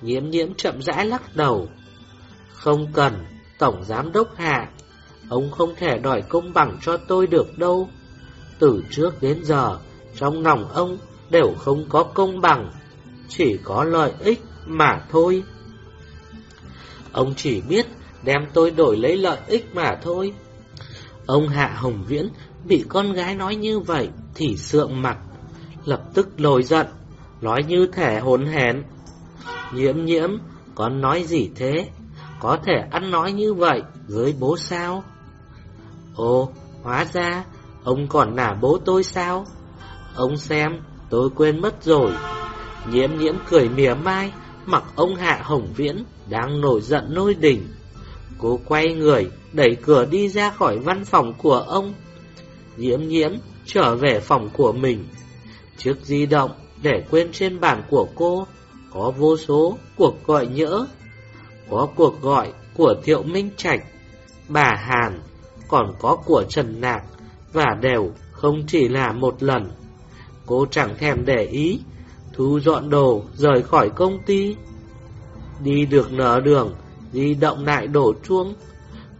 Nhiễm nhiễm chậm rãi lắc đầu. Không cần, Tổng Giám Đốc Hạ. Ông không thể đòi công bằng cho tôi được đâu. Từ trước đến giờ, trong lòng ông đều không có công bằng, chỉ có lợi ích mà thôi. Ông chỉ biết đem tôi đổi lấy lợi ích mà thôi. Ông Hạ Hồng Viễn bị con gái nói như vậy thì sượng mặt, lập tức lồi giận, nói như thể hồn hèn. Nhiễm nhiễm, con nói gì thế? Có thể ăn nói như vậy với bố sao? Ồ, hóa ra, ông còn là bố tôi sao? Ông xem, tôi quên mất rồi. Nhiễm nhiễm cười mỉa mai, mặc ông Hạ Hồng Viễn đang nổi giận nôi đỉnh. Cô quay người, đẩy cửa đi ra khỏi văn phòng của ông. Nhiễm nhiễm trở về phòng của mình. Chiếc di động để quên trên bàn của cô có vô số cuộc gọi nhỡ. Có cuộc gọi của Thiệu Minh Trạch, bà Hàn, còn có của Trần Nạc và đều không chỉ là một lần. Cô chẳng thèm để ý, thu dọn đồ rời khỏi công ty. Đi được nửa đường, di động lại đổ chuông.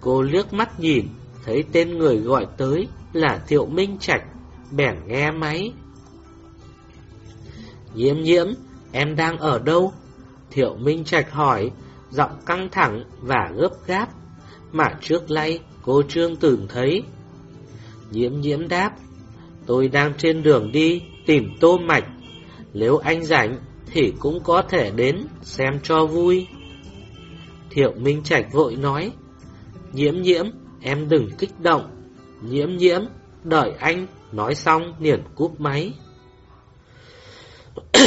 Cô liếc mắt nhìn, thấy tên người gọi tới là Thiệu Minh Trạch, bèn nghe máy. Nhiễm nhiễm, em đang ở đâu? Thiệu Minh Trạch hỏi, giọng căng thẳng và gấp gáp, mà trước nay cô Trương từng thấy. Nhiễm nhiễm đáp, tôi đang trên đường đi tìm tô mạch, nếu anh rảnh thì cũng có thể đến xem cho vui. Thiệu Minh Trạch vội nói, nhiễm nhiễm, em đừng kích động, nhiễm nhiễm, đợi anh, nói xong liền cúp máy.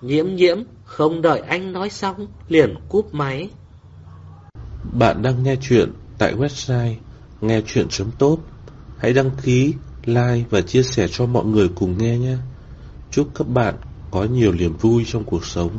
nhiễm nhiễm, không đợi anh nói xong, liền cúp máy. Bạn đang nghe chuyện tại website nghe chuyện.top. Hãy đăng ký, like và chia sẻ cho mọi người cùng nghe nhé. Chúc các bạn có nhiều niềm vui trong cuộc sống.